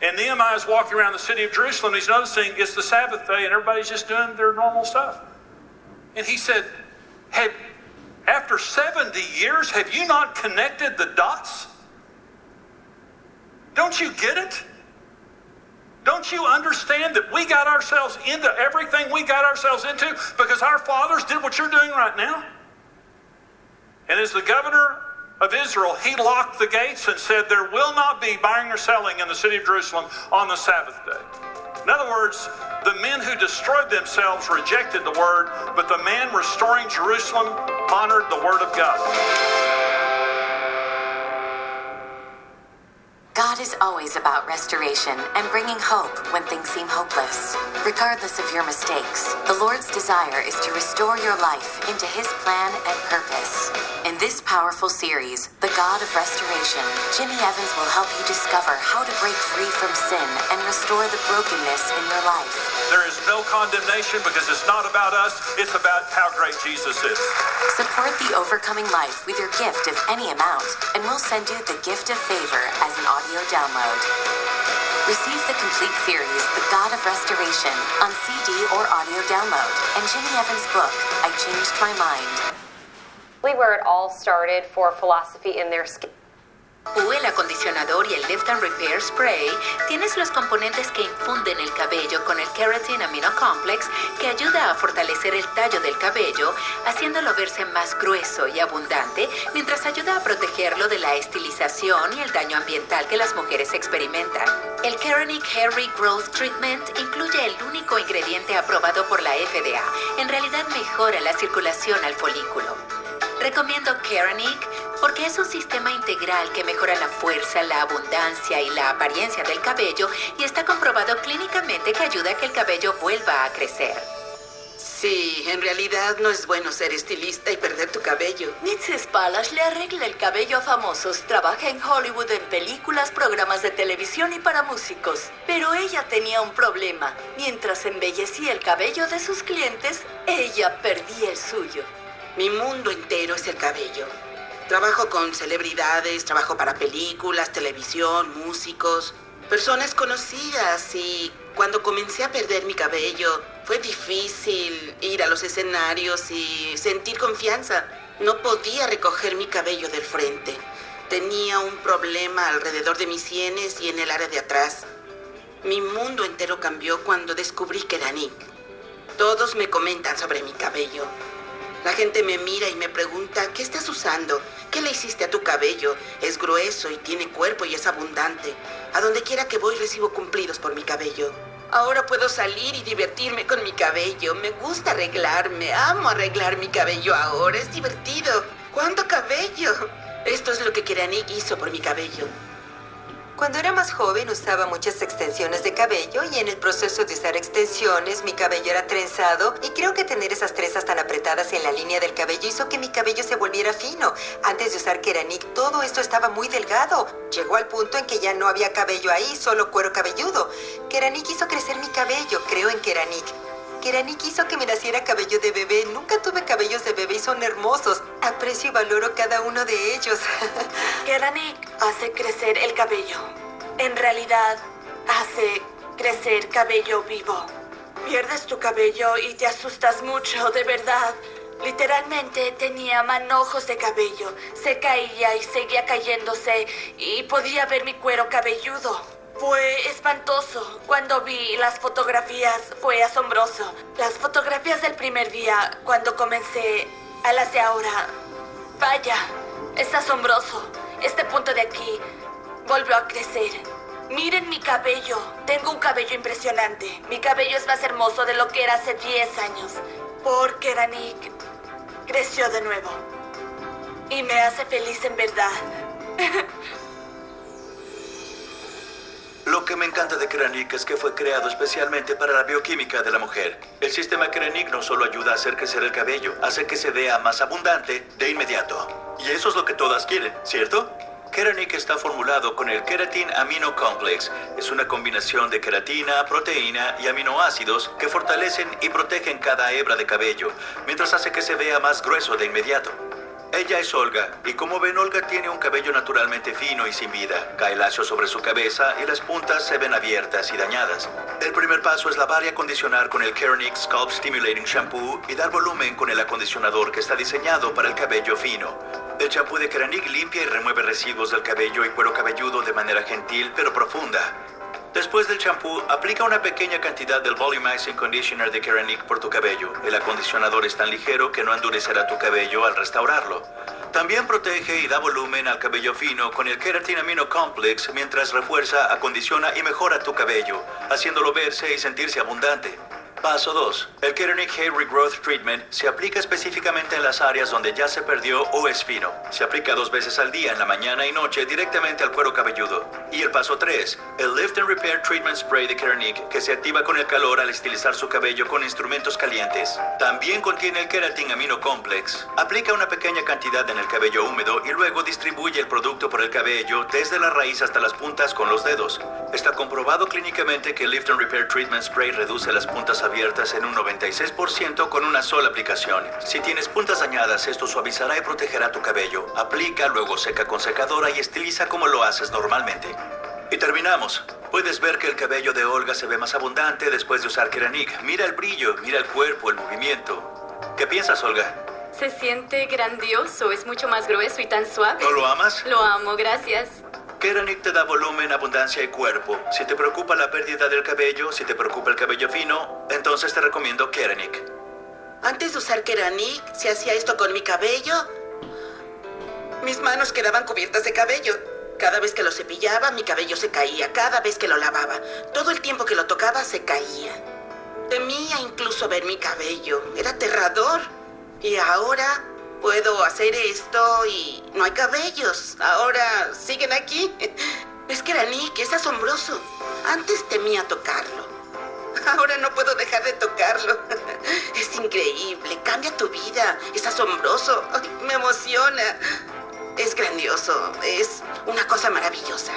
And Nehemiah is walking around the city of Jerusalem. He's noticing it's the Sabbath day and everybody's just doing their normal stuff. And he said, after 70 years, have you not connected the dots? Don't you get it? Don't you understand that we got ourselves into everything we got ourselves into because our fathers did what you're doing right now? And as the governor of Israel, he locked the gates and said, There will not be buying or selling in the city of Jerusalem on the Sabbath day. In other words, the men who destroyed themselves rejected the word, but the man restoring Jerusalem honored the word of God. God is always about restoration and bringing hope when things seem hopeless. Regardless of your mistakes, the Lord's desire is to restore your life into His plan and purpose. In this powerful series, The God of Restoration, Jimmy Evans will help you discover how to break free from sin and restore the brokenness in your life. There is no condemnation because it's not about us, it's about how great Jesus is. Support the overcoming life with your gift of any amount, and we'll send you the gift of favor as an audio download. Receive the complete series, The God of Restoration, on CD or audio download, and Jimmy Evans' book, I Changed My Mind. Where it all started for philosophy in their skin. el acondicionador y el Lift and Repair Spray tienes los componentes que infunden el cabello con el Keratin Amino Complex que ayuda a fortalecer el tallo del cabello, haciéndolo verse más grueso y abundante, mientras ayuda a protegerlo de la estilización y el daño ambiental que las mujeres experimentan. El Keranic Hair Regrowth Treatment incluye el único ingrediente aprobado por la FDA. En realidad mejora la circulación al folículo. Recomiendo Keranic porque es un sistema integral que mejora la fuerza, la abundancia y la apariencia del cabello y está comprobado clínicamente que ayuda a que el cabello vuelva a crecer. Sí, en realidad no es bueno ser estilista y perder tu cabello. Mitzi Spalash le arregla el cabello a famosos, trabaja en Hollywood en películas, programas de televisión y para músicos. Pero ella tenía un problema. Mientras embellecía el cabello de sus clientes, ella perdía el suyo. Mi mundo entero es el cabello. Trabajo con celebridades, trabajo para películas, televisión, músicos, personas conocidas y cuando comencé a perder mi cabello fue difícil ir a los escenarios y sentir confianza. No podía recoger mi cabello del frente. Tenía un problema alrededor de mis sienes y en el área de atrás. Mi mundo entero cambió cuando descubrí que era Nick. Todos me comentan sobre mi cabello. La gente me mira y me pregunta, ¿qué estás usando? ¿Qué le hiciste a tu cabello? Es grueso y tiene cuerpo y es abundante. A donde quiera que voy recibo cumplidos por mi cabello. Ahora puedo salir y divertirme con mi cabello. Me gusta arreglarme. Amo arreglar mi cabello ahora. Es divertido. ¿Cuánto cabello? Esto es lo que Keranik hizo por mi cabello. Cuando era más joven usaba muchas extensiones de cabello y en el proceso de usar extensiones mi cabello era trenzado y creo que tener esas trenzas tan apretadas en la línea del cabello hizo que mi cabello se volviera fino. Antes de usar Keranik todo esto estaba muy delgado. Llegó al punto en que ya no había cabello ahí, solo cuero cabelludo. Keranik hizo crecer mi cabello, creo en Keranik. Keranik hizo que me naciera cabello de bebé. Nunca tuve cabellos de bebé y son hermosos. Aprecio y valoro cada uno de ellos. Keranik hace crecer el cabello. En realidad, hace crecer cabello vivo. Pierdes tu cabello y te asustas mucho, de verdad. Literalmente tenía manojos de cabello. Se caía y seguía cayéndose y podía ver mi cuero cabelludo. Fue espantoso. Cuando vi las fotografías fue asombroso. Las fotografías del primer día, cuando comencé, a las de ahora. Vaya, es asombroso. Este punto de aquí volvió a crecer. Miren mi cabello. Tengo un cabello impresionante. Mi cabello es más hermoso de lo que era hace 10 años. Porque Ranik creció de nuevo. Y me hace feliz en verdad. Lo que me encanta de Keranik es que fue creado especialmente para la bioquímica de la mujer. El sistema Keranik no solo ayuda a hacer crecer el cabello, hace que se vea más abundante de inmediato. Y eso es lo que todas quieren, ¿cierto? Keranik está formulado con el Keratin Amino Complex. Es una combinación de queratina, proteína y aminoácidos que fortalecen y protegen cada hebra de cabello, mientras hace que se vea más grueso de inmediato. Ella es Olga, y como ven, Olga tiene un cabello naturalmente fino y sin vida. Cae lacio sobre su cabeza y las puntas se ven abiertas y dañadas. El primer paso es lavar y acondicionar con el Keranik Scalp Stimulating Shampoo y dar volumen con el acondicionador que está diseñado para el cabello fino. El champú de Keranic limpia y remueve residuos del cabello y cuero cabelludo de manera gentil pero profunda. Después del champú, aplica una pequeña cantidad del Volumizing Conditioner de Keranic por tu cabello. El acondicionador es tan ligero que no endurecerá tu cabello al restaurarlo. También protege y da volumen al cabello fino con el Keratin Amino Complex mientras refuerza, acondiciona y mejora tu cabello, haciéndolo verse y sentirse abundante. Paso 2. El Keranic Hair Regrowth Treatment se aplica específicamente en las áreas donde ya se perdió o es fino. Se aplica dos veces al día, en la mañana y noche, directamente al cuero cabelludo. Y el paso 3. El Lift and Repair Treatment Spray de Keranic, que se activa con el calor al estilizar su cabello con instrumentos calientes. También contiene el Keratin Amino Complex. Aplica una pequeña cantidad en el cabello húmedo y luego distribuye el producto por el cabello desde la raíz hasta las puntas con los dedos. Está comprobado clínicamente que el Lift and Repair Treatment Spray reduce las puntas abiertas en un 96% con una sola aplicación. Si tienes puntas dañadas, esto suavizará y protegerá tu cabello. Aplica, luego seca con secadora y estiliza como lo haces normalmente. Y terminamos. Puedes ver que el cabello de Olga se ve más abundante después de usar Keranic. Mira el brillo, mira el cuerpo, el movimiento. ¿Qué piensas, Olga? Se siente grandioso, es mucho más grueso y tan suave. ¿No lo amas? Lo amo, gracias. Keranic te da volumen, abundancia y cuerpo. Si te preocupa la pérdida del cabello, si te preocupa el cabello fino, entonces te recomiendo Keranic. Antes de usar Keranic, se hacía esto con mi cabello. Mis manos quedaban cubiertas de cabello. Cada vez que lo cepillaba, mi cabello se caía. Cada vez que lo lavaba, todo el tiempo que lo tocaba, se caía. Temía incluso ver mi cabello. Era aterrador. Y ahora puedo hacer esto y no hay cabellos. Ahora siguen aquí. Es Keranic, es asombroso. Antes temía tocarlo. Ahora no puedo dejar de tocarlo. Es increíble, cambia tu vida, es asombroso, me emociona. Es grandioso, es una cosa maravillosa.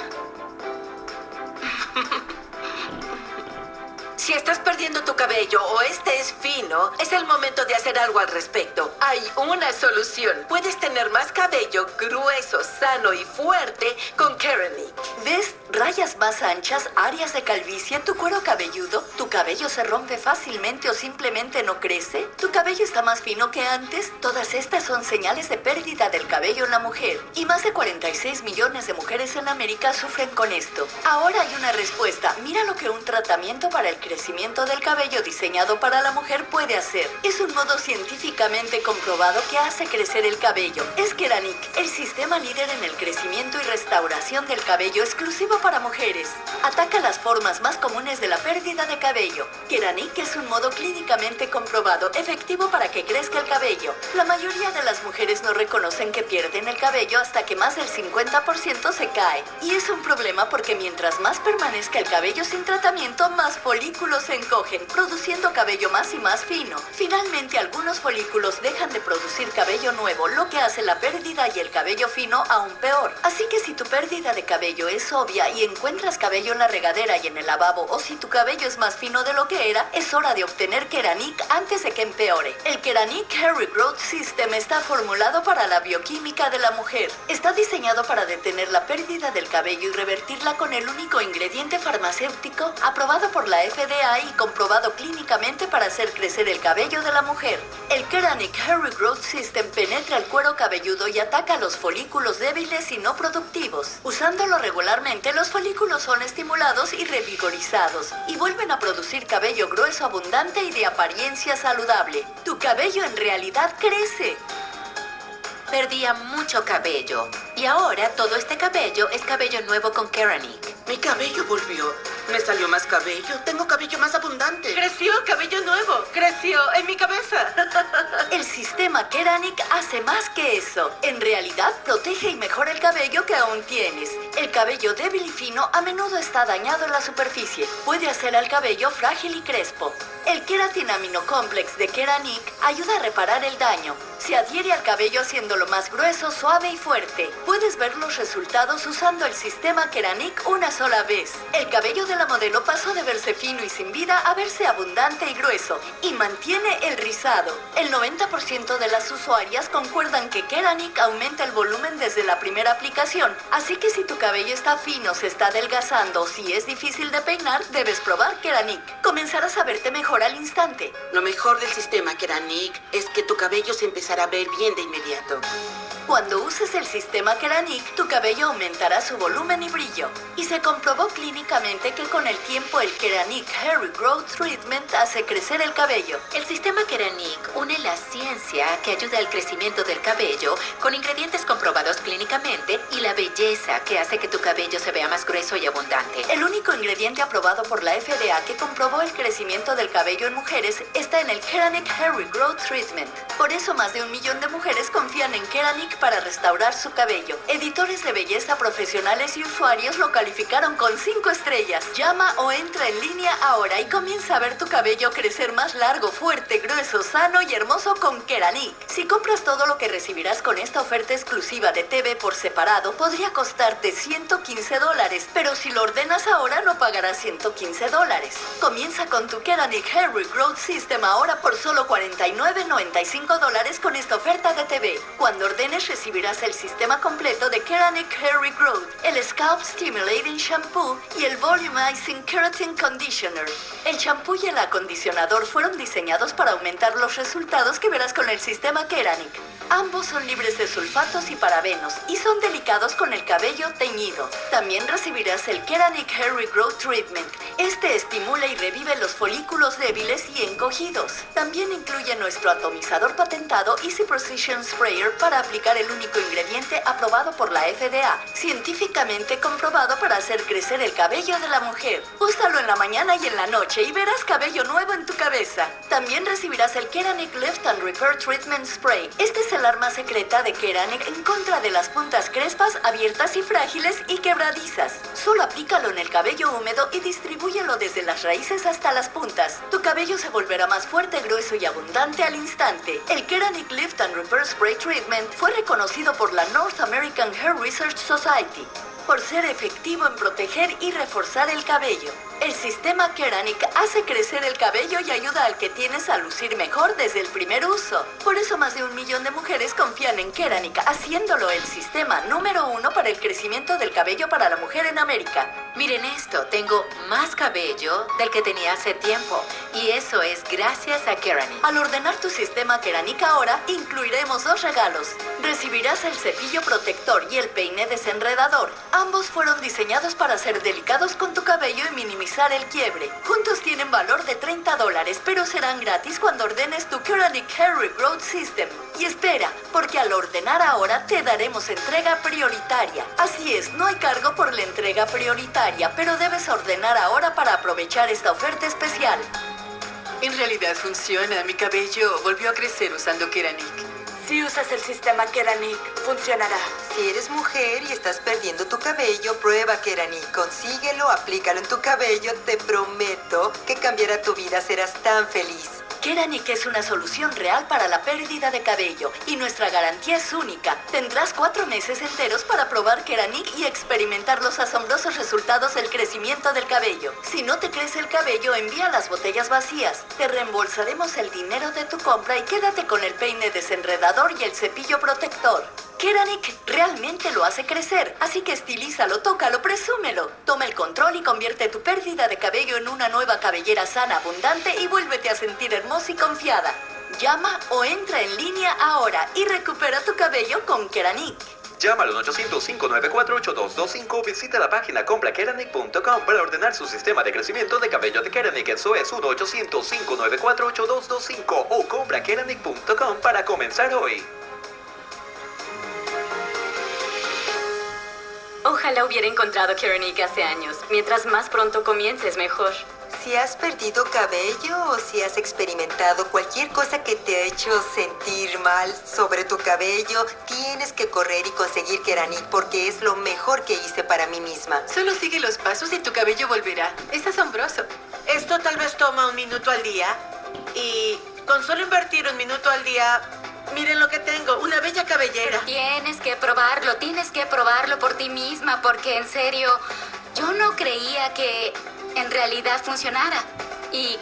Si estás perdiendo tu cabello o este es fino, es el momento de hacer algo al respecto. Hay una solución. Puedes tener más cabello grueso, sano y fuerte con Keranic. ¿Ves rayas más anchas, áreas de calvicie en tu cuero cabelludo? ¿Tu cabello se rompe fácilmente o simplemente no crece? ¿Tu cabello está más fino que antes? Todas estas son señales de pérdida del cabello en la mujer. Y más de 46 millones de mujeres en América sufren con esto. Ahora hay una respuesta. Mira lo que un tratamiento para el crecimiento del cabello diseñado para la mujer puede hacer. Es un modo científicamente comprobado que hace crecer el cabello. Es Keranic, el sistema líder en el crecimiento y restauración del cabello exclusivo para mujeres. Ataca las formas más comunes de la pérdida de cabello. Keranic es un modo clínicamente comprobado efectivo para que crezca el cabello. La mayoría de las mujeres no reconocen que pierden el cabello hasta que más del 50% se cae. Y es un problema porque mientras más permanezca el cabello sin tratamiento, más folículos se encogen, produciendo cabello más y más fino. Finalmente, algunos folículos dejan de producir cabello nuevo, lo que hace la pérdida y el cabello fino aún peor. Así que si tu pérdida de cabello es obvia y encuentras cabello en la regadera y en el lavabo, o si tu cabello es más fino de lo que era, es hora de obtener Keranic antes de que empeore. El Keranic Hair Regrowth System está formulado para la bioquímica de la mujer. Está diseñado para detener la pérdida del cabello y revertirla con el único ingrediente farmacéutico aprobado por la FDA y comprobado clínicamente para hacer crecer el cabello de la mujer. El Keranic Hair Regrowth System penetra el cuero cabelludo y ataca los folículos débiles y no productivos. Usándolo regularmente, los folículos son estimulados y revigorizados y vuelven a producir cabello grueso, abundante y de apariencia saludable. Tu cabello en realidad crece. Perdía mucho cabello. Y ahora todo este cabello es cabello nuevo con Keranic. Mi cabello volvió. Me salió más cabello. Tengo cabello más abundante. Creció cabello nuevo. Creció en mi cabeza. El sistema Keranic hace más que eso. En realidad protege y mejora el cabello que aún tienes. El cabello débil y fino a menudo está dañado en la superficie. Puede hacer al cabello frágil y crespo. El Keratin Amino Complex de Keranic ayuda a reparar el daño. Se adhiere al cabello haciéndolo más grueso, suave y fuerte. Puedes ver los resultados usando el sistema Keranic una sola vez. El cabello de la modelo pasó de verse fino y sin vida a verse abundante y grueso y mantiene el rizado. El 90% de las usuarias concuerdan que Keranic aumenta el volumen desde la primera aplicación. Así que si tu cabello está fino, se está adelgazando si es difícil de peinar, debes probar Keranic. Comenzarás a verte mejor al instante. Lo mejor del sistema Keranic es que tu cabello se empezará a ver bien de inmediato. Cuando uses el sistema Keranic, tu cabello aumentará su volumen y brillo. Y se comprobó clínicamente que con el tiempo el Keranic Hair Growth Treatment hace crecer el cabello. El sistema Keranic une la ciencia que ayuda al crecimiento del cabello con ingredientes comprobados clínicamente y la belleza que hace que tu cabello se vea más grueso y abundante. El único ingrediente aprobado por la FDA que comprobó el crecimiento del cabello en mujeres está en el Keranic Hair Regrowth Treatment. Por eso más de un millón de mujeres confían en Keranic para restaurar su cabello. Editores de belleza profesionales y usuarios lo calificaron con 5 estrellas. Llama o entra en línea ahora y comienza a ver tu cabello crecer más largo, fuerte, grueso, sano y hermoso con Keranic. Si compras todo lo que recibirás con esta oferta exclusiva de TV por separado, podría costarte 115 dólares, pero si lo ordenas ahora no pagarás 115 dólares. Comienza con tu Keranic Hair Regrowth System ahora por solo 49.95 dólares con esta oferta de TV. Cuando ordenes recibirás el sistema completo de Keranic Hair Regrowth, el Scalp Stimulating Shampoo y el Volumizing Keratin Conditioner. El shampoo y el acondicionador fueron diseñados para aumentar los resultados que verás con el sistema Keranic. Ambos son libres de sulfatos y parabenos y son delicados con el cabello teñido. También recibirás el Keranic Hair Regrowth Treatment. Este estimula y revive los folículos débiles y encogidos. También incluye nuestro atomizador patentado Easy Precision Sprayer para aplicar el único ingrediente aprobado por la FDA, científicamente comprobado para hacer crecer el cabello de la mujer. Úsalo en la mañana y en la noche y verás cabello nuevo en tu cabeza. También recibirás el Keranic Lift and Repair Treatment Spray. Este es el arma secreta de Keranic en contra de las puntas crespas, abiertas y frágiles y quebradizas. Solo aplícalo en el cabello húmedo y distribúyelo desde las raíces hasta las puntas. Tu cabello se volverá más fuerte, grueso y abundante al instante. El Keranic Lift and Repair Spray Treatment fue reconocido por la North American Hair Research Society por ser efectivo en proteger y reforzar el cabello. El sistema Keranic hace crecer el cabello y ayuda al que tienes a lucir mejor desde el primer uso. Por eso más de un millón de mujeres confían en Keranic, haciéndolo el sistema número uno para el crecimiento del cabello para la mujer en América. Miren esto, tengo más cabello del que tenía hace tiempo y eso es gracias a Keranic. Al ordenar tu sistema Keranic ahora, incluiremos dos regalos. Recibirás el cepillo protector y el peine desenredador. Ambos fueron diseñados para ser delicados con tu cabello y minimizar el quiebre. Juntos tienen valor de 30 dólares, pero serán gratis cuando ordenes tu Keranic Hair Regrowth System. Y espera, porque al ordenar ahora te daremos entrega prioritaria. Así es, no hay cargo por la entrega prioritaria, pero debes ordenar ahora para aprovechar esta oferta especial. En realidad funciona. Mi cabello volvió a crecer usando Keranic. Si usas el sistema Keranic, funcionará. Si eres mujer y estás perdiendo tu cabello, prueba Keranic. Consíguelo, aplícalo en tu cabello. Te prometo que cambiará tu vida. Serás tan feliz. Keranic es una solución real para la pérdida de cabello y nuestra garantía es única. Tendrás cuatro meses enteros para probar Keranic y experimentar los asombrosos resultados del crecimiento del cabello. Si no te crece el cabello, envía las botellas vacías. Te reembolsaremos el dinero de tu compra y quédate con el peine desenredador y el cepillo protector. Keranic realmente lo hace crecer, así que estilízalo, tócalo, presúmelo. Toma el control y convierte tu pérdida de cabello en una nueva cabellera sana, abundante y vuélvete a sentir hermosa y confiada. Llama o entra en línea ahora y recupera tu cabello con Keranic. Llama al 1-800-594-8225 visita la página comprakeranic.com para ordenar su sistema de crecimiento de cabello de Keranic. Eso es 1-800-594-8225 o comprakeranic.com para comenzar hoy. Ojalá hubiera encontrado Keranic hace años. Mientras más pronto comiences, mejor. Si has perdido cabello o si has experimentado cualquier cosa que te ha hecho sentir mal sobre tu cabello, tienes que correr y conseguir Keranic porque es lo mejor que hice para mí misma. Solo sigue los pasos y tu cabello volverá. Es asombroso. Esto tal vez toma un minuto al día y con solo invertir un minuto al día, miren lo que tengo, una bella cabellera. Tienes que probarlo, tienes que probarlo por ti misma, porque en serio, yo no creía que en realidad funcionara. Y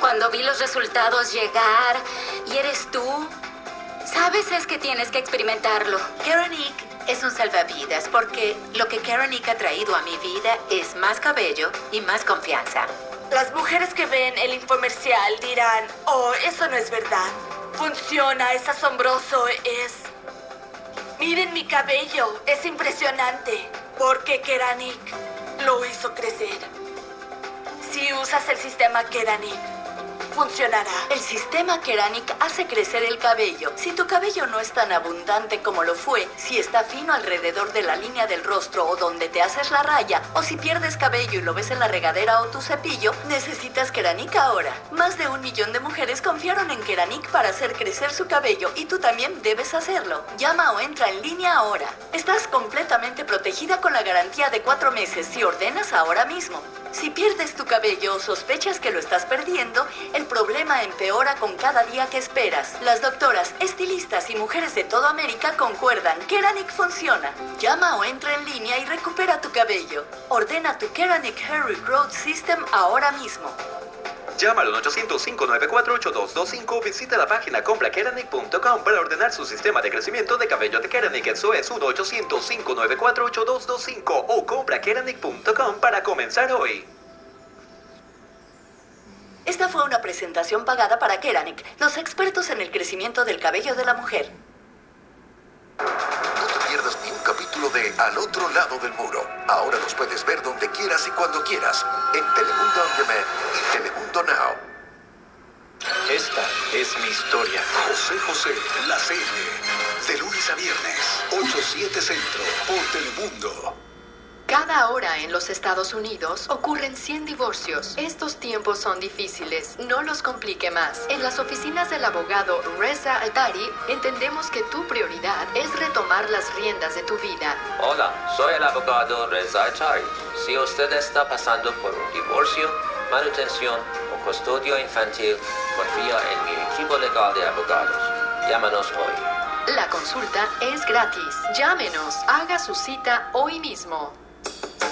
cuando vi los resultados llegar, y eres tú, sabes, es que tienes que experimentarlo. Keranic es un salvavidas porque lo que Keranic ha traído a mi vida es más cabello y más confianza. Las mujeres que ven el infomercial dirán, oh, eso no es verdad. Funciona, es asombroso, es... Miren mi cabello, es impresionante. Porque Keranik lo hizo crecer. Si usas el sistema Keranik, funcionará. El sistema Keranik hace crecer el cabello. Si tu cabello no es tan abundante como lo fue, si está fino alrededor de la línea del rostro o donde te haces la raya, o si pierdes cabello y lo ves en la regadera o tu cepillo, necesitas Keranik ahora. Más de un millón de mujeres confiaron en Keranik para hacer crecer su cabello y tú también debes hacerlo. Llama o entra en línea ahora. Estás completamente protegida con la garantía de cuatro meses si ordenas ahora mismo. Si pierdes tu cabello o sospechas que lo estás perdiendo, el problema empeora con cada día que esperas. Las doctoras, estilistas y mujeres de toda América concuerdan. Keranic funciona. Llama o entra en línea y recupera tu cabello. Ordena tu Keranic Hair Regrowth System ahora mismo. Llama al 805-948-2225 visita la página comprakeranic.com para ordenar su sistema de crecimiento de cabello de Keranic. Eso es 1-805-948-2225 o comprakeranic.com para comenzar hoy. Esta fue una presentación pagada para Keranic, los expertos en el crecimiento del cabello de la mujer. No te pierdas ni un capítulo de Al otro lado del muro. Ahora los puedes ver donde quieras y cuando quieras. En Telemundo On y Telemundo Now. Esta es mi historia. José José, la serie. De lunes a viernes, 8-7 Centro, por Telemundo. Cada hora en los Estados Unidos ocurren 100 divorcios. Estos tiempos son difíciles, no los complique más. En las oficinas del abogado Reza Altari entendemos que tu prioridad es retomar las riendas de tu vida. Hola, soy el abogado Reza Achari. Si usted está pasando por un divorcio, manutención o custodio infantil, confía en mi equipo legal de abogados. Llámanos hoy. La consulta es gratis. Llámenos, haga su cita hoy mismo.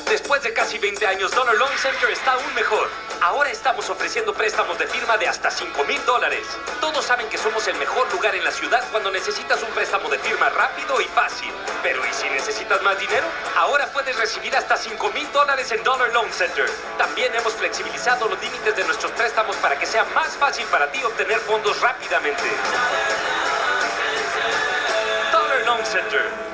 Después de casi 20 años, Dollar Loan Center está aún mejor. Ahora estamos ofreciendo préstamos de firma de hasta 5 mil dólares. Todos saben que somos el mejor lugar en la ciudad cuando necesitas un préstamo de firma rápido y fácil. Pero ¿y si necesitas más dinero? Ahora puedes recibir hasta 5 mil dólares en Dollar Loan Center. También hemos flexibilizado los límites de nuestros préstamos para que sea más fácil para ti obtener fondos rápidamente. Dollar Loan Center.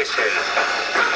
puede ser.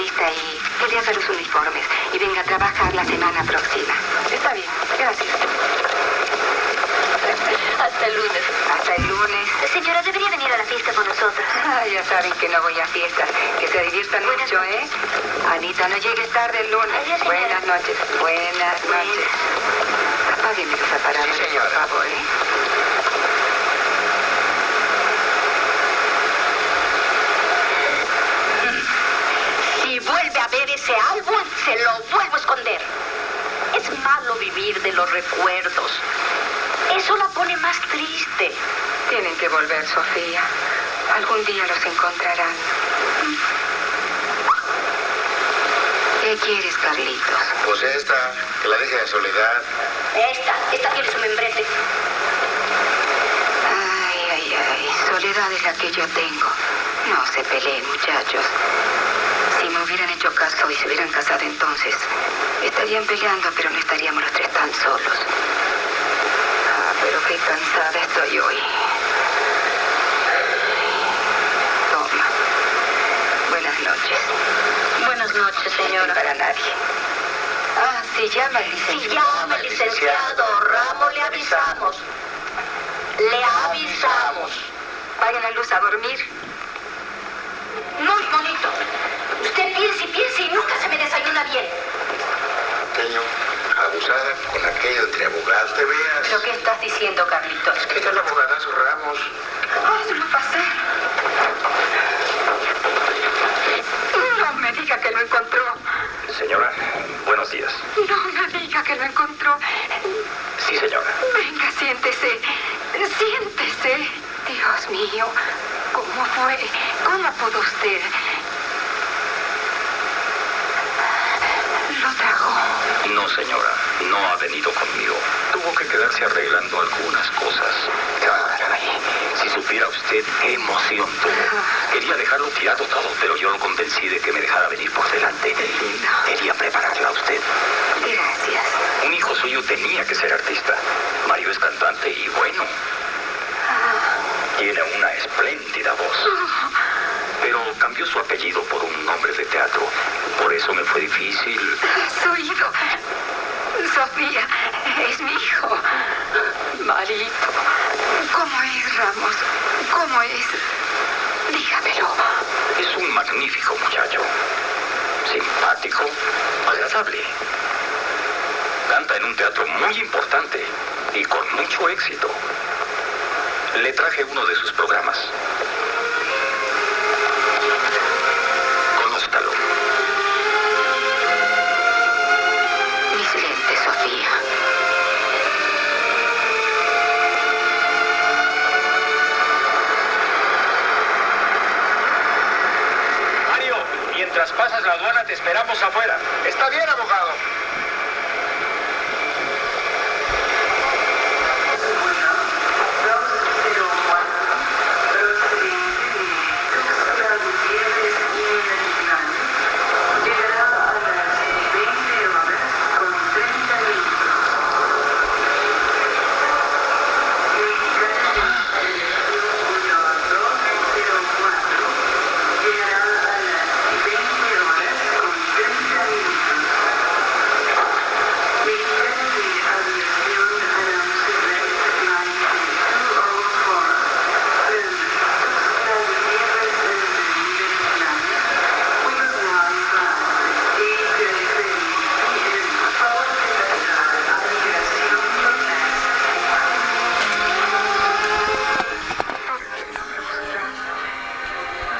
Modista y que le haga los uniformes y venga a trabajar la semana próxima. Está bien, gracias. Hasta el lunes. Hasta el lunes. Señora, debería venir a la fiesta con nosotros. Ah, ya saben que no voy a fiestas. Que se diviertan mucho, ¿eh? Anita, no llegues tarde el lunes. Buenas noches. Buenas noches. Apáguenme los aparadores, por favor, ¿eh? Ver ese álbum, se lo vuelvo a esconder. Es malo vivir de los recuerdos. Eso la pone más triste. Tienen que volver, Sofía. Algún día los encontrarán. ¿Qué quieres, Carlitos? Pues esta, que la deje de soledad. Esta, esta tiene su membrete. Ay, ay, ay. Soledad es la que yo tengo. No se peleen, muchachos. Si hecho caso y se hubieran casado entonces, estarían peleando, pero no estaríamos los tres tan solos. Ah, pero qué cansada estoy hoy. Toma. Buenas noches. Buenas noches, señora. Para nadie. Ah, se llama el Si licenciado. llama el licenciado Ramos, le avisamos. Le avisamos. Vayan a luz a dormir. No, monito. Usted piense y piense y nunca se me desayuna bien. Pequeño, abusada con aquello entre abogados. Te veas. ¿Pero qué estás diciendo, Carlitos? Es que está el abogadazo Ramos. Ay, se lo pasé. No me diga que lo encontró. Señora, buenos días. No me diga que lo encontró. Sí, señora. Venga, siéntese. Siéntese. Dios mío, ¿cómo fue? ¿Cómo pudo usted? señora no ha venido conmigo. Tuvo que quedarse arreglando algunas cosas. Caray, si supiera usted qué emoción tuvo. Quería dejarlo tirado todo, pero yo lo convencí de que me dejara venir por delante. Quería prepararla a usted. Gracias. Un hijo suyo tenía que ser artista. Mario es cantante y bueno. Tiene una espléndida voz. Pero cambió su apellido por un nombre de teatro. Por eso me fue difícil. Su hijo. Sofía, es mi hijo. Marito. ¿Cómo es, Ramos? ¿Cómo es? Dígamelo. Es un magnífico muchacho. Simpático, agradable. Canta en un teatro muy importante y con mucho éxito. Le traje uno de sus programas.